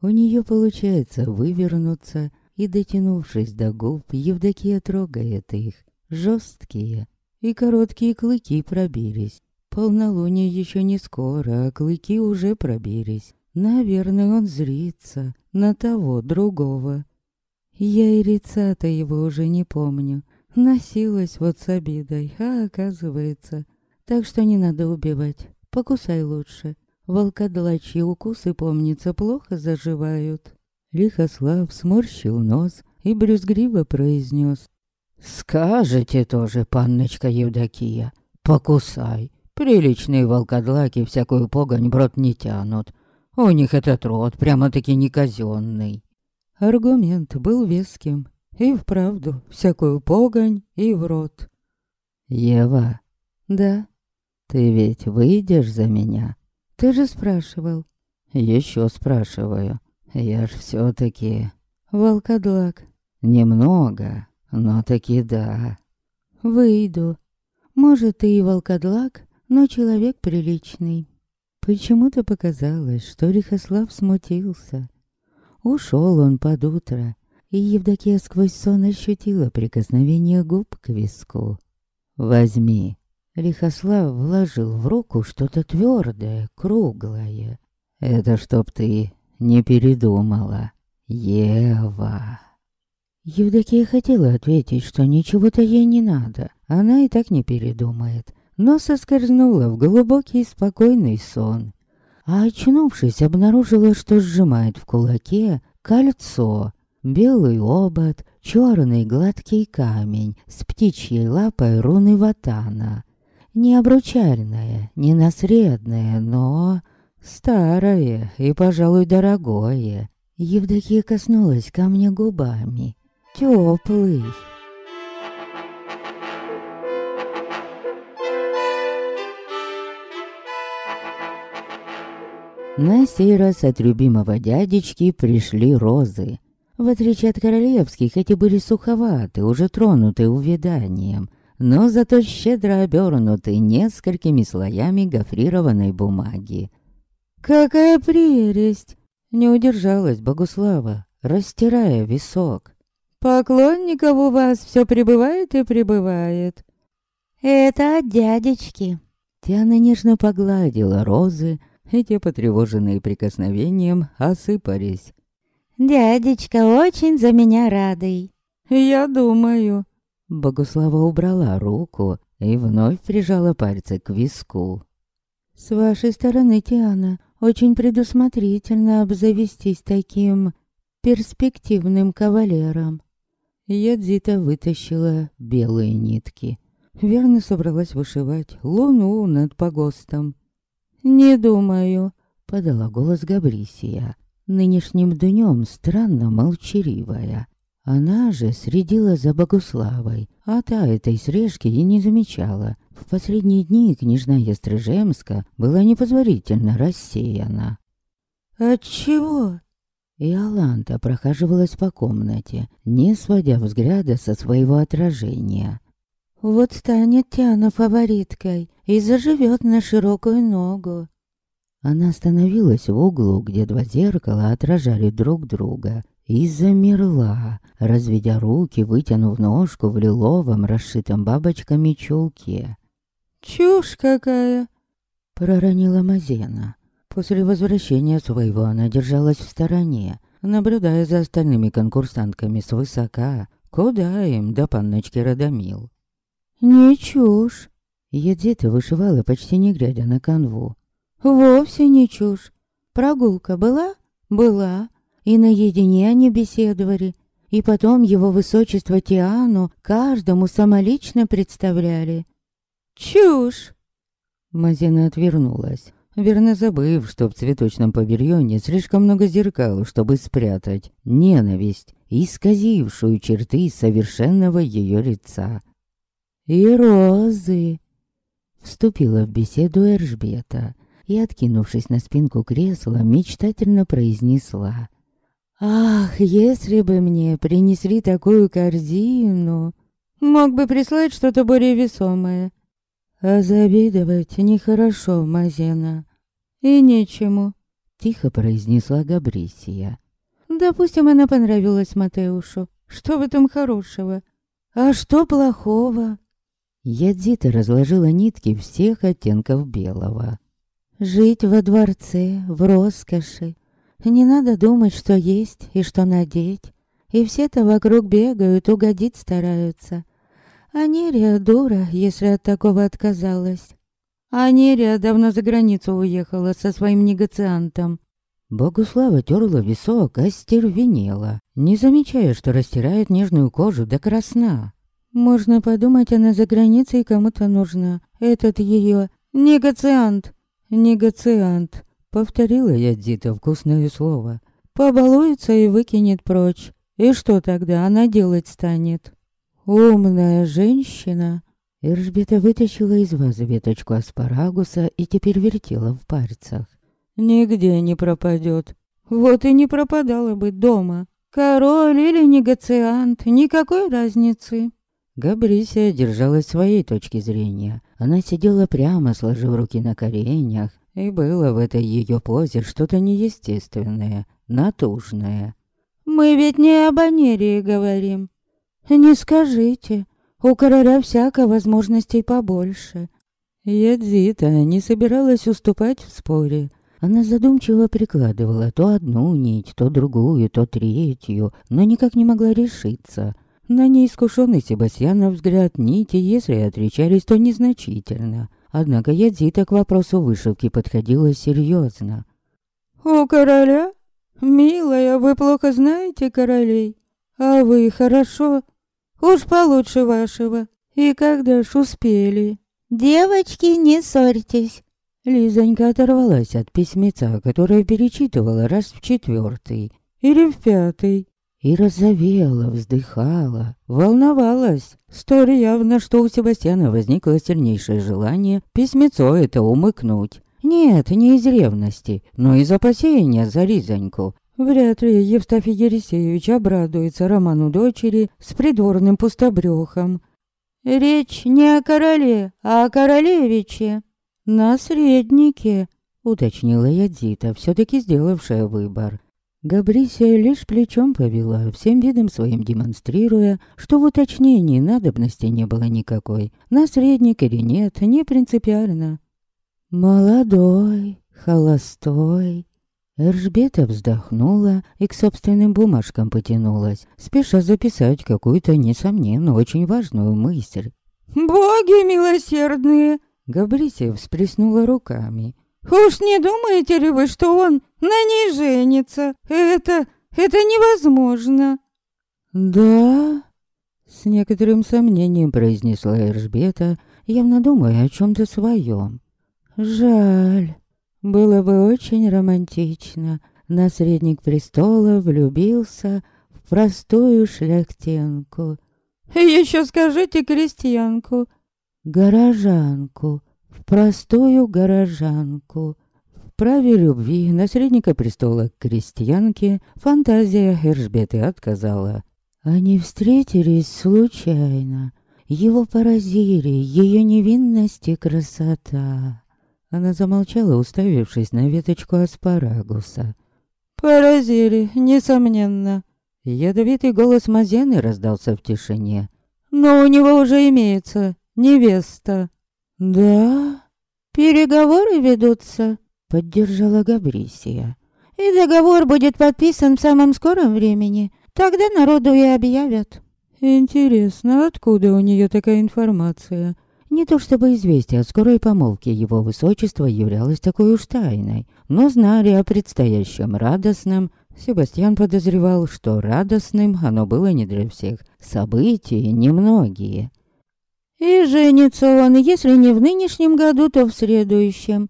У нее получается вывернуться, и, дотянувшись до губ, Евдокия трогает их. Жесткие, и короткие клыки пробились. Полнолуние еще не скоро, а клыки уже пробились. Наверное, он зрится на того другого. Я и лица-то его уже не помню. Носилась вот с обидой, а оказывается. Так что не надо убивать, покусай лучше. Волкодлачьи укусы, помнится, плохо заживают. Лихослав сморщил нос и брюзгриво произнес. «Скажете тоже, панночка Евдокия, покусай. Приличные волкодлаки всякую погонь брод не тянут. У них этот род прямо-таки не казенный». Аргумент был веским, и вправду, всякую погонь и в рот. Ева. Да. Ты ведь выйдешь за меня? Ты же спрашивал. Еще спрашиваю. Я ж все-таки... Волкодлак. Немного, но таки да. Выйду. Может, ты и волкодлак, но человек приличный. Почему-то показалось, что Рихослав смутился. Ушел он под утро, и Евдокия сквозь сон ощутила прикосновение губ к виску. «Возьми». Лихослав вложил в руку что-то твердое, круглое. «Это чтоб ты не передумала, Ева». Евдокия хотела ответить, что ничего-то ей не надо. Она и так не передумает. Но соскользнула в глубокий спокойный сон. А очнувшись, обнаружила, что сжимает в кулаке кольцо Белый обод, черный гладкий камень с птичьей лапой руны ватана. Не обручальное, не насредное, но старое и, пожалуй, дорогое. Евдокия коснулась камня губами. Теплый. На сей раз от любимого дядечки пришли розы. В отличие от королевских, эти были суховаты, уже тронуты увяданием, но зато щедро обернуты несколькими слоями гофрированной бумаги. «Какая прелесть!» Не удержалась Богуслава, растирая висок. «Поклонников у вас все прибывает и прибывает». «Это от дядечки». Тиана нежно погладила розы, эти потревоженные прикосновением осыпались. «Дядечка очень за меня радый». «Я думаю». Богуслава убрала руку и вновь прижала пальцы к виску. «С вашей стороны, Тиана, очень предусмотрительно обзавестись таким перспективным кавалером». Ядзита вытащила белые нитки. Верно собралась вышивать луну над погостом. «Не думаю», — подала голос Габрисия, нынешним днем странно молчаливая. Она же средила за Богуславой, а та этой срежки и не замечала. В последние дни княжна Ястрыжемска была непозволительно рассеяна. «Отчего?» И Аланта прохаживалась по комнате, не сводя взгляда со своего отражения. Вот станет Тиана фавориткой и заживет на широкую ногу. Она остановилась в углу, где два зеркала отражали друг друга, и замерла, разведя руки, вытянув ножку в лиловом, расшитом бабочками чулке. «Чушь какая!» — проронила Мазена. После возвращения своего она держалась в стороне, наблюдая за остальными конкурсантками свысока, куда им до панночки Радомил. «Не чушь!» Едзита вышивала, почти не глядя на канву. «Вовсе не чушь. Прогулка была? Была. И наедине они беседовали. И потом его высочество Тиану каждому самолично представляли. Чушь!» Мазина отвернулась, верно забыв, что в цветочном павильоне слишком много зеркал, чтобы спрятать ненависть, исказившую черты совершенного ее лица и розы!» Вступила в беседу Эржбета и, откинувшись на спинку кресла, мечтательно произнесла. «Ах, если бы мне принесли такую корзину! Мог бы прислать что-то более весомое. А завидовать нехорошо, Мазена. И нечему», — тихо произнесла Габрисия. «Допустим, она понравилась Матеушу. Что в этом хорошего? А что плохого?» Ядзита разложила нитки всех оттенков белого. Жить во дворце, в роскоши. Не надо думать, что есть и что надеть. И все-то вокруг бегают, угодить стараются. А Нерия дура, если от такого отказалась. А Нерия давно за границу уехала со своим негациантом. Богуслава терла висок, остервенела, не замечая, что растирает нежную кожу до красна. Можно подумать, она за границей кому-то нужна. Этот ее негациант. Негациант. Повторила я Дита вкусное слово. Побалуется и выкинет прочь. И что тогда она делать станет? Умная женщина. Иржбета вытащила из вазы веточку аспарагуса и теперь вертела в пальцах. Нигде не пропадет. Вот и не пропадала бы дома. Король или негациант, никакой разницы. Габрисия держалась своей точки зрения. Она сидела прямо, сложив руки на коленях, и было в этой ее позе что-то неестественное, натужное. «Мы ведь не об Анерии говорим. Не скажите, у короля всяко возможностей побольше». Ядзита не собиралась уступать в споре. Она задумчиво прикладывала то одну нить, то другую, то третью, но никак не могла решиться. На неискушенный Себастьянов взгляд нити, если и отличались, то незначительно. Однако Ядзита к вопросу вышивки подходила серьезно. «У короля? «Милая, вы плохо знаете королей, а вы хорошо, уж получше вашего. И когда ж успели?» «Девочки, не ссорьтесь!» Лизонька оторвалась от письмеца, которое перечитывала раз в четвертый или в пятый. И разовела, вздыхала, волновалась. Столь явно, что у Себастьяна возникло сильнейшее желание письмецо это умыкнуть. Нет, не из ревности, но из опасения за Ризоньку. Вряд ли Евстафий Ересеевич обрадуется роману дочери с придворным пустобрёхом. «Речь не о короле, а о королевиче». «Наследнике», — уточнила Ядзита, все таки сделавшая выбор. Габрисия лишь плечом повела, всем видом своим демонстрируя, что в уточнении надобности не было никакой. Наследник или нет, не принципиально. «Молодой, холостой». Эржбета вздохнула и к собственным бумажкам потянулась, спеша записать какую-то, несомненно, очень важную мысль. «Боги милосердные!» Габрисия всплеснула руками. «Уж не думаете ли вы, что он на ней женится? Это... это невозможно!» «Да?» С некоторым сомнением произнесла Эржбета, явно думая о чем-то своем. «Жаль. Было бы очень романтично. Наследник престола влюбился в простую шляхтенку. Еще скажите крестьянку, горожанку, простую горожанку. В праве любви наследника престола к крестьянке фантазия Эржбеты отказала. Они встретились случайно. Его поразили ее невинность и красота. Она замолчала, уставившись на веточку аспарагуса. «Поразили, несомненно». Ядовитый голос Мазены раздался в тишине. «Но у него уже имеется невеста». «Да?» «Переговоры ведутся», — поддержала Габрисия. «И договор будет подписан в самом скором времени. Тогда народу и объявят». «Интересно, откуда у нее такая информация?» Не то чтобы известие о скорой помолвке его высочества являлось такой уж тайной, но знали о предстоящем радостном. Себастьян подозревал, что радостным оно было не для всех. События немногие. И женится он, если не в нынешнем году, то в следующем.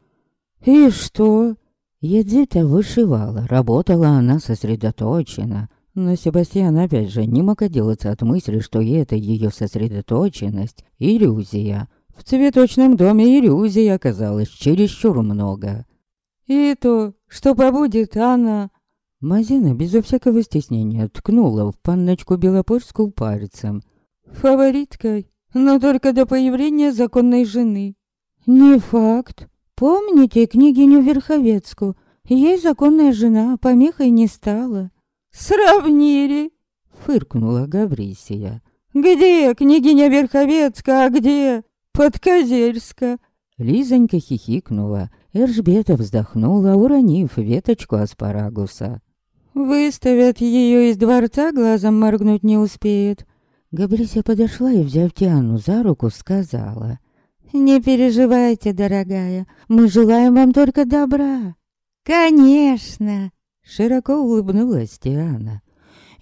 И что? Едзита вышивала, работала она сосредоточенно. Но Себастьян опять же не мог отделаться от мысли, что и это ее сосредоточенность — иллюзия. В цветочном доме иллюзий оказалось чересчур много. «И то, что побудет она...» Мазина безо всякого стеснения ткнула в панночку Белопольскую пальцем. «Фавориткой но только до появления законной жены. Не факт. Помните княгиню Верховецкую? Ей законная жена помехой не стала. Сравнили, фыркнула Гаврисия. Где княгиня Верховецкая, а где Подкозельска? Лизонька хихикнула. Эржбета вздохнула, уронив веточку аспарагуса. Выставят ее из дворца, глазом моргнуть не успеет. Габрися подошла и, взяв Тиану за руку, сказала. «Не переживайте, дорогая, мы желаем вам только добра». «Конечно!» Широко улыбнулась Тиана.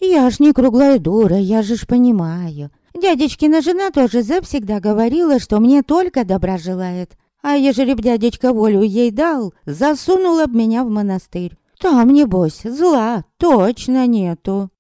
«Я ж не круглая дура, я же ж понимаю. Дядечкина жена тоже завсегда говорила, что мне только добра желает. А ежели б дядечка волю ей дал, засунула б меня в монастырь. Там, небось, зла точно нету».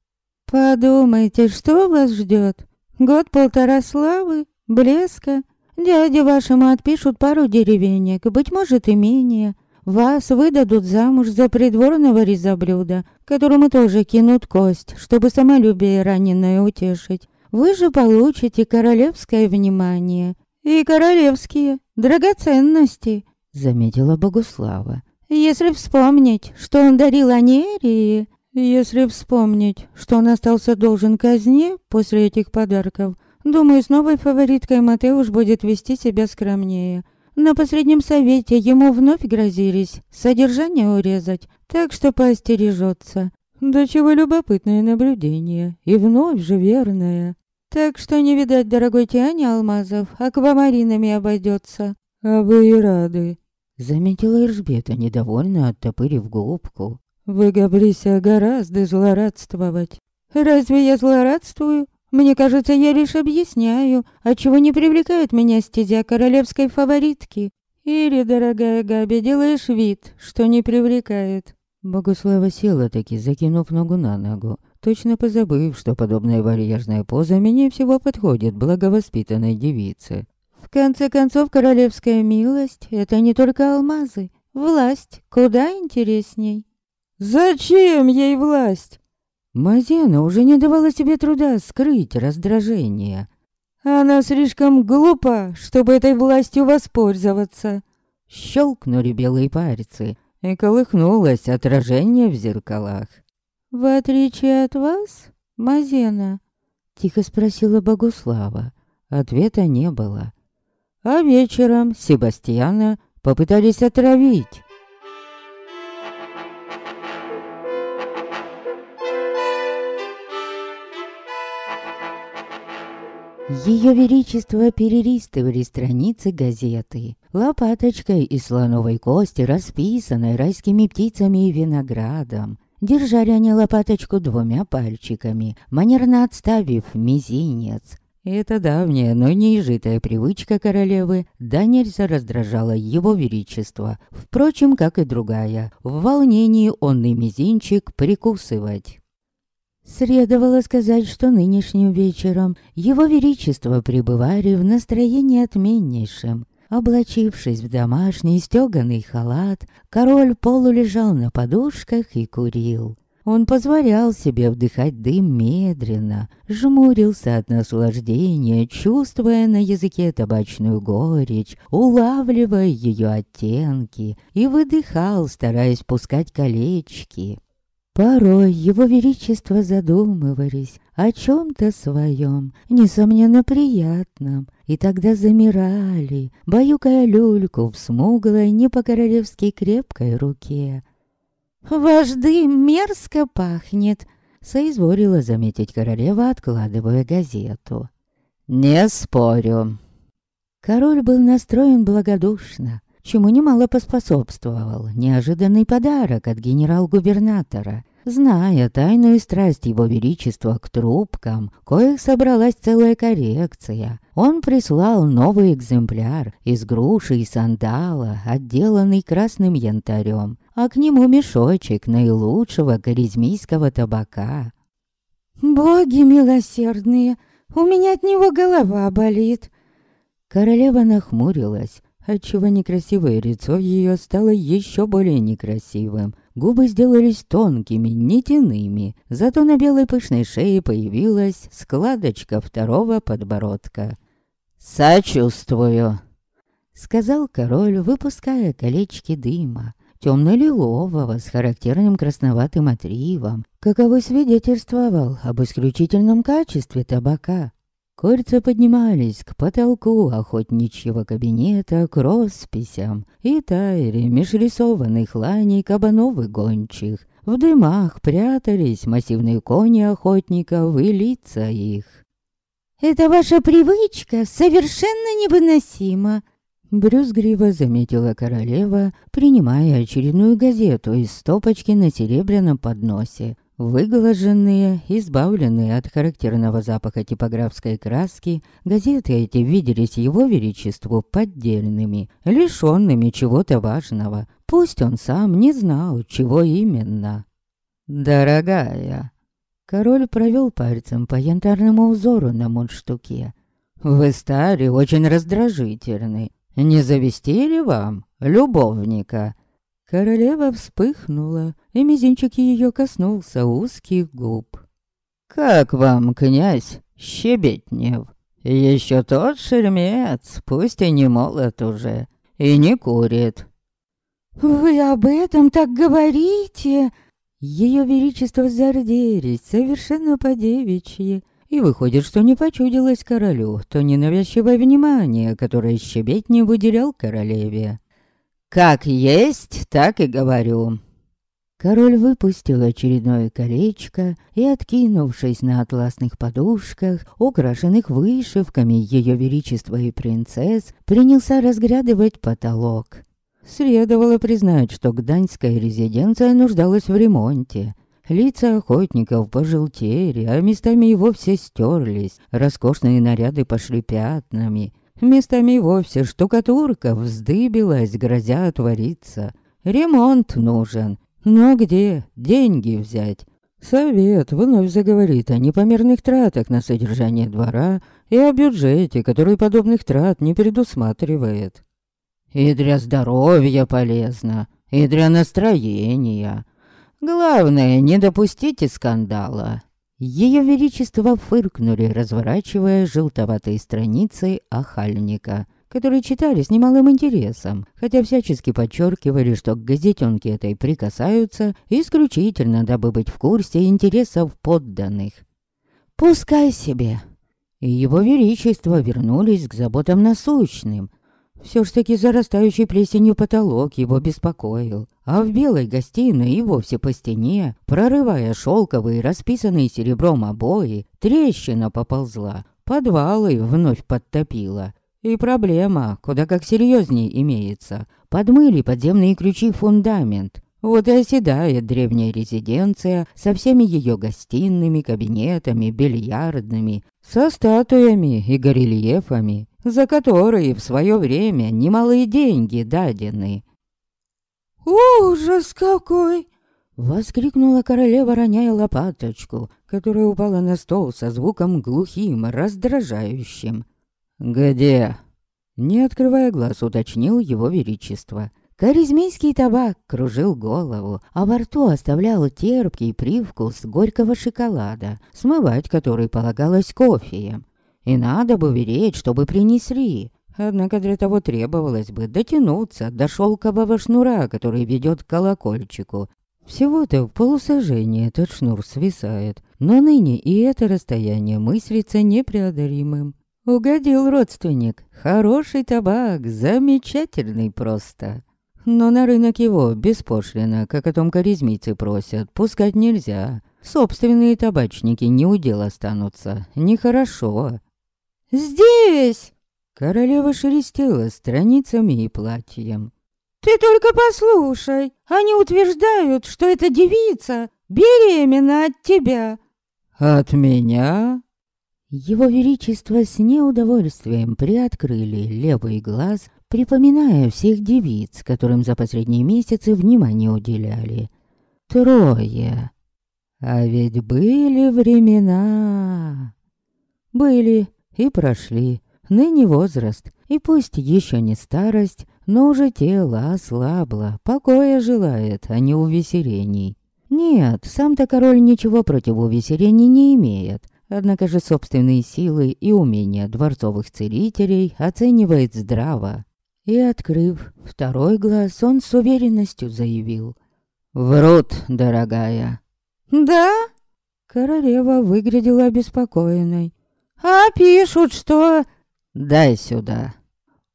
Подумайте, что вас ждет? Год-полтора славы, блеска. Дяде вашему отпишут пару деревенек, быть может и менее. Вас выдадут замуж за придворного резоблюда, которому тоже кинут кость, чтобы самолюбие раненое утешить. Вы же получите королевское внимание и королевские драгоценности, заметила Богуслава. Если вспомнить, что он дарил Анерии, если вспомнить, что он остался должен казне после этих подарков, думаю, с новой фавориткой Матеуш будет вести себя скромнее. На последнем совете ему вновь грозились содержание урезать, так что поостережется. Да чего любопытное наблюдение, и вновь же верное. Так что не видать дорогой Тиане алмазов, аквамаринами обойдется. А вы и рады. Заметила Иржбета, недовольно оттопырив губку. Вы, Габрися, гораздо злорадствовать. Разве я злорадствую? Мне кажется, я лишь объясняю, отчего не привлекает меня стезя королевской фаворитки. Или, дорогая Габи, делаешь вид, что не привлекает. Богуслава села таки, закинув ногу на ногу, точно позабыв, что подобная вальяжная поза менее всего подходит благовоспитанной девице. В конце концов, королевская милость — это не только алмазы. Власть куда интересней. Зачем ей власть? Мазена уже не давала себе труда скрыть раздражение. Она слишком глупа, чтобы этой властью воспользоваться. Щелкнули белые пальцы, и колыхнулось отражение в зеркалах. «В отличие от вас, Мазена?» — тихо спросила Богуслава. Ответа не было. А вечером Себастьяна попытались отравить. Ее Величество перелистывали страницы газеты. Лопаточкой из слоновой кости, расписанной райскими птицами и виноградом. Держали они лопаточку двумя пальчиками, манерно отставив мизинец. Эта давняя, но неизжитая привычка королевы да нельзя раздражала его величество. Впрочем, как и другая, в волнении он и мизинчик прикусывать. Следовало сказать, что нынешним вечером Его Величество пребывали в настроении отменнейшем. Облачившись в домашний стёганый халат, король полулежал на подушках и курил. Он позволял себе вдыхать дым медленно, жмурился от наслаждения, чувствуя на языке табачную горечь, улавливая ее оттенки, и выдыхал, стараясь пускать колечки. Порой его величество задумывались о чем-то своем, несомненно приятном, и тогда замирали, баюкая люльку в смуглой, не по-королевски крепкой руке. «Ваш дым мерзко пахнет», — соизволила заметить королева, откладывая газету. «Не спорю». Король был настроен благодушно, чему немало поспособствовал неожиданный подарок от генерал-губернатора. Зная тайную страсть его величества к трубкам, коих собралась целая коррекция, он прислал новый экземпляр из груши и сандала, отделанный красным янтарем, а к нему мешочек наилучшего каризмийского табака. «Боги милосердные, у меня от него голова болит!» Королева нахмурилась, отчего некрасивое лицо ее стало еще более некрасивым. Губы сделались тонкими, нетяными, зато на белой пышной шее появилась складочка второго подбородка. «Сочувствую», — сказал король, выпуская колечки дыма, темно-лилового с характерным красноватым отривом, каковой свидетельствовал об исключительном качестве табака. Кольца поднимались к потолку охотничьего кабинета к росписям и тайре межрисованных ланей кабанов и гончих. В дымах прятались массивные кони охотников и лица их. «Это ваша привычка совершенно невыносима!» Брюзгриво заметила королева, принимая очередную газету из стопочки на серебряном подносе. Выглаженные, избавленные от характерного запаха типографской краски, газеты эти виделись его величеству поддельными, лишёнными чего-то важного. Пусть он сам не знал, чего именно. «Дорогая!» Король провел пальцем по янтарному узору на мундштуке. «Вы стали очень раздражительны. Не завести ли вам любовника?» Королева вспыхнула, и мизинчик ее коснулся узких губ. «Как вам, князь Щебетнев? Еще тот шермец, пусть и не молод уже, и не курит». «Вы об этом так говорите?» Ее величество зарделись совершенно по-девичьи, и выходит, что не почудилось королю то ненавязчивое внимание, которое Щебетнев выделял королеве. «Как есть, так и говорю». Король выпустил очередное колечко и, откинувшись на атласных подушках, украшенных вышивками Ее Величества и принцесс, принялся разглядывать потолок. Следовало признать, что гданьская резиденция нуждалась в ремонте. Лица охотников пожелтели, а местами и вовсе стерлись. Роскошные наряды пошли пятнами. Местами и вовсе штукатурка вздыбилась, грозя отвориться. Ремонт нужен. Но где деньги взять? Совет вновь заговорит о непомерных тратах на содержание двора и о бюджете, который подобных трат не предусматривает. И для здоровья полезно, и для настроения. Главное, не допустите скандала. Ее Величество фыркнули, разворачивая желтоватые страницы охальника, которые читали с немалым интересом, хотя всячески подчеркивали, что к газетенке этой прикасаются исключительно, дабы быть в курсе интересов подданных. «Пускай себе!» И его Величество вернулись к заботам насущным, все ж таки зарастающий плесенью потолок его беспокоил, а в белой гостиной и вовсе по стене, прорывая шелковые, расписанные серебром обои, трещина поползла, подвалы вновь подтопила. И проблема, куда как серьезней имеется. Подмыли подземные ключи фундамент. Вот и оседает древняя резиденция со всеми ее гостиными, кабинетами, бильярдными, со статуями и горельефами за которые в свое время немалые деньги дадены. «Ужас какой!» Воскликнула королева, роняя лопаточку, которая упала на стол со звуком глухим, раздражающим. «Где?» Не открывая глаз, уточнил его величество. Харизмийский табак кружил голову, а во рту оставлял терпкий привкус горького шоколада, смывать который полагалось кофеем. И надо бы вереть, чтобы принесли. Однако для того требовалось бы дотянуться до шелкового шнура, который ведет к колокольчику. Всего-то в полусажении этот шнур свисает, но ныне и это расстояние мыслится непреодолимым. Угодил родственник. Хороший табак, замечательный просто. Но на рынок его беспошлино, как о том коризмийцы просят, пускать нельзя. Собственные табачники не удел останутся. Нехорошо. «Здесь!» Королева шелестела страницами и платьем. «Ты только послушай, они утверждают, что эта девица беременна от тебя». «От меня?» Его Величество с неудовольствием приоткрыли левый глаз, припоминая всех девиц, которым за последние месяцы внимание уделяли. Трое. А ведь были времена. Были и прошли. Ныне возраст, и пусть еще не старость, но уже тело ослабло, покоя желает, а не увеселений. Нет, сам-то король ничего против увеселений не имеет, однако же собственные силы и умения дворцовых целителей оценивает здраво. И, открыв второй глаз, он с уверенностью заявил. «Врут, дорогая». «Да?» Королева выглядела обеспокоенной. «А пишут, что...» «Дай сюда».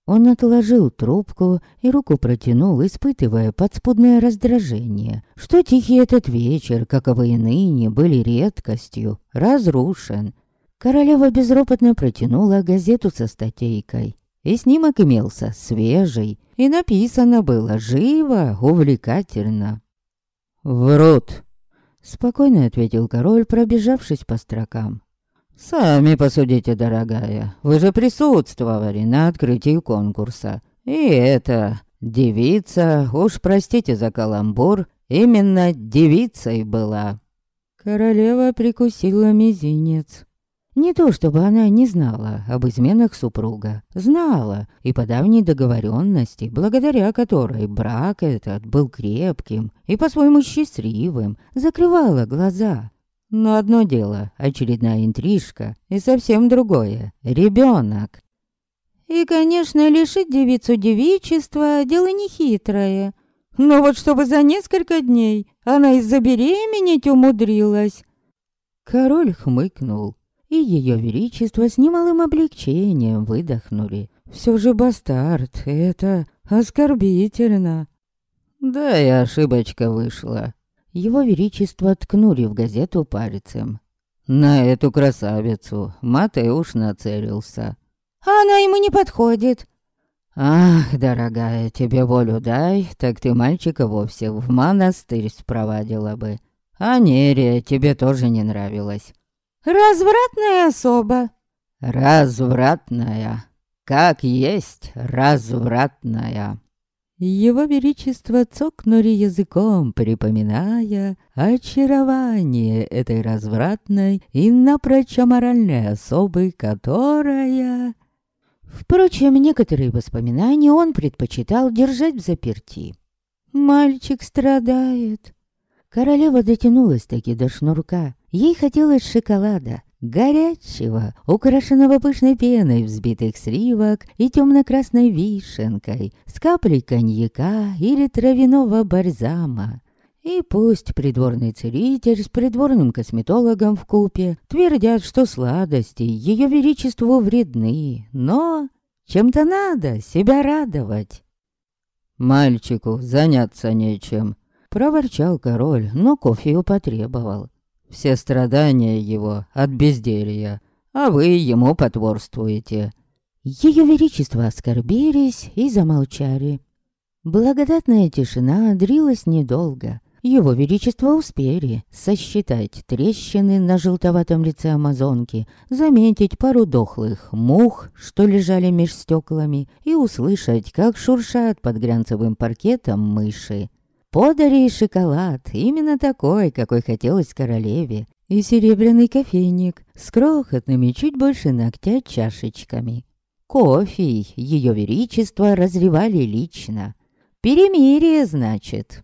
Он отложил трубку и руку протянул, испытывая подспудное раздражение, что тихий этот вечер, каковы и ныне, были редкостью, разрушен. Королева безропотно протянула газету со статейкой, и снимок имелся свежий, и написано было живо, увлекательно. «Врут», — спокойно ответил король, пробежавшись по строкам. «Сами посудите, дорогая, вы же присутствовали на открытии конкурса. И это девица, уж простите за каламбур, именно девицей была». Королева прикусила мизинец. Не то чтобы она не знала об изменах супруга. Знала, и по давней договоренности, благодаря которой брак этот был крепким и по-своему счастливым, закрывала глаза. Но одно дело — очередная интрижка, и совсем другое — ребенок. И, конечно, лишить девицу девичества — дело нехитрое. Но вот чтобы за несколько дней она и забеременеть умудрилась. Король хмыкнул, и ее величество с немалым облегчением выдохнули. Все же бастард — это оскорбительно. Да и ошибочка вышла. Его Величество ткнули в газету пальцем. На эту красавицу Матеуш нацелился. Она ему не подходит. «Ах, дорогая, тебе волю дай, так ты мальчика вовсе в монастырь спровадила бы. А Нерия тебе тоже не нравилась». «Развратная особа». «Развратная, как есть развратная». Его Величество цокнули языком, припоминая очарование этой развратной и напрочь аморальной особы, которая Впрочем, некоторые воспоминания он предпочитал держать в заперти. Мальчик страдает. Королева дотянулась таки до шнурка. Ей хотелось шоколада, горячего, украшенного пышной пеной взбитых сливок и темно-красной вишенкой, с каплей коньяка или травяного бальзама. И пусть придворный целитель с придворным косметологом в купе твердят, что сладости ее величеству вредны, но чем-то надо себя радовать. «Мальчику заняться нечем», — проворчал король, но кофе потребовал. «Все страдания его от безделья, а вы ему потворствуете». Ее величество оскорбились и замолчали. Благодатная тишина дрилась недолго. Его Величество успели сосчитать трещины на желтоватом лице амазонки, заметить пару дохлых мух, что лежали меж стеклами, и услышать, как шуршат под глянцевым паркетом мыши. Подали шоколад, именно такой, какой хотелось королеве, и серебряный кофейник с крохотными, чуть больше ногтя чашечками. Кофе ее величество разливали лично. Перемирие, значит.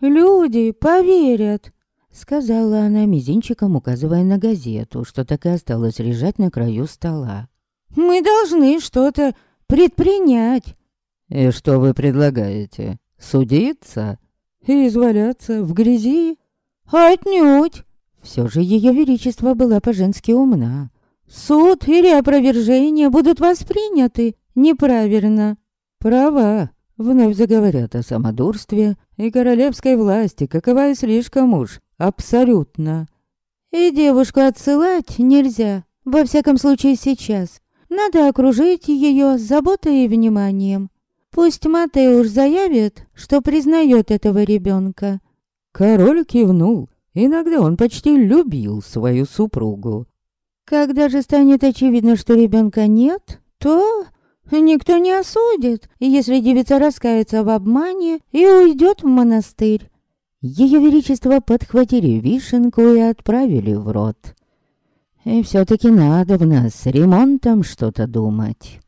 «Люди поверят», — сказала она мизинчиком, указывая на газету, что так и осталось лежать на краю стола. «Мы должны что-то предпринять». «И что вы предлагаете? Судиться? И изваляться в грязи?» «Отнюдь!» Все же ее величество была по-женски умна. «Суд или опровержение будут восприняты неправильно». «Права», Вновь заговорят о самодурстве и королевской власти, какова и слишком уж, абсолютно. И девушку отсылать нельзя, во всяком случае сейчас. Надо окружить ее заботой и вниманием. Пусть уж заявит, что признает этого ребенка. Король кивнул. Иногда он почти любил свою супругу. Когда же станет очевидно, что ребенка нет, то Никто не осудит, если девица раскается в обмане и уйдет в монастырь. Ее Величество подхватили вишенку и отправили в рот. И все-таки надо в нас с ремонтом что-то думать.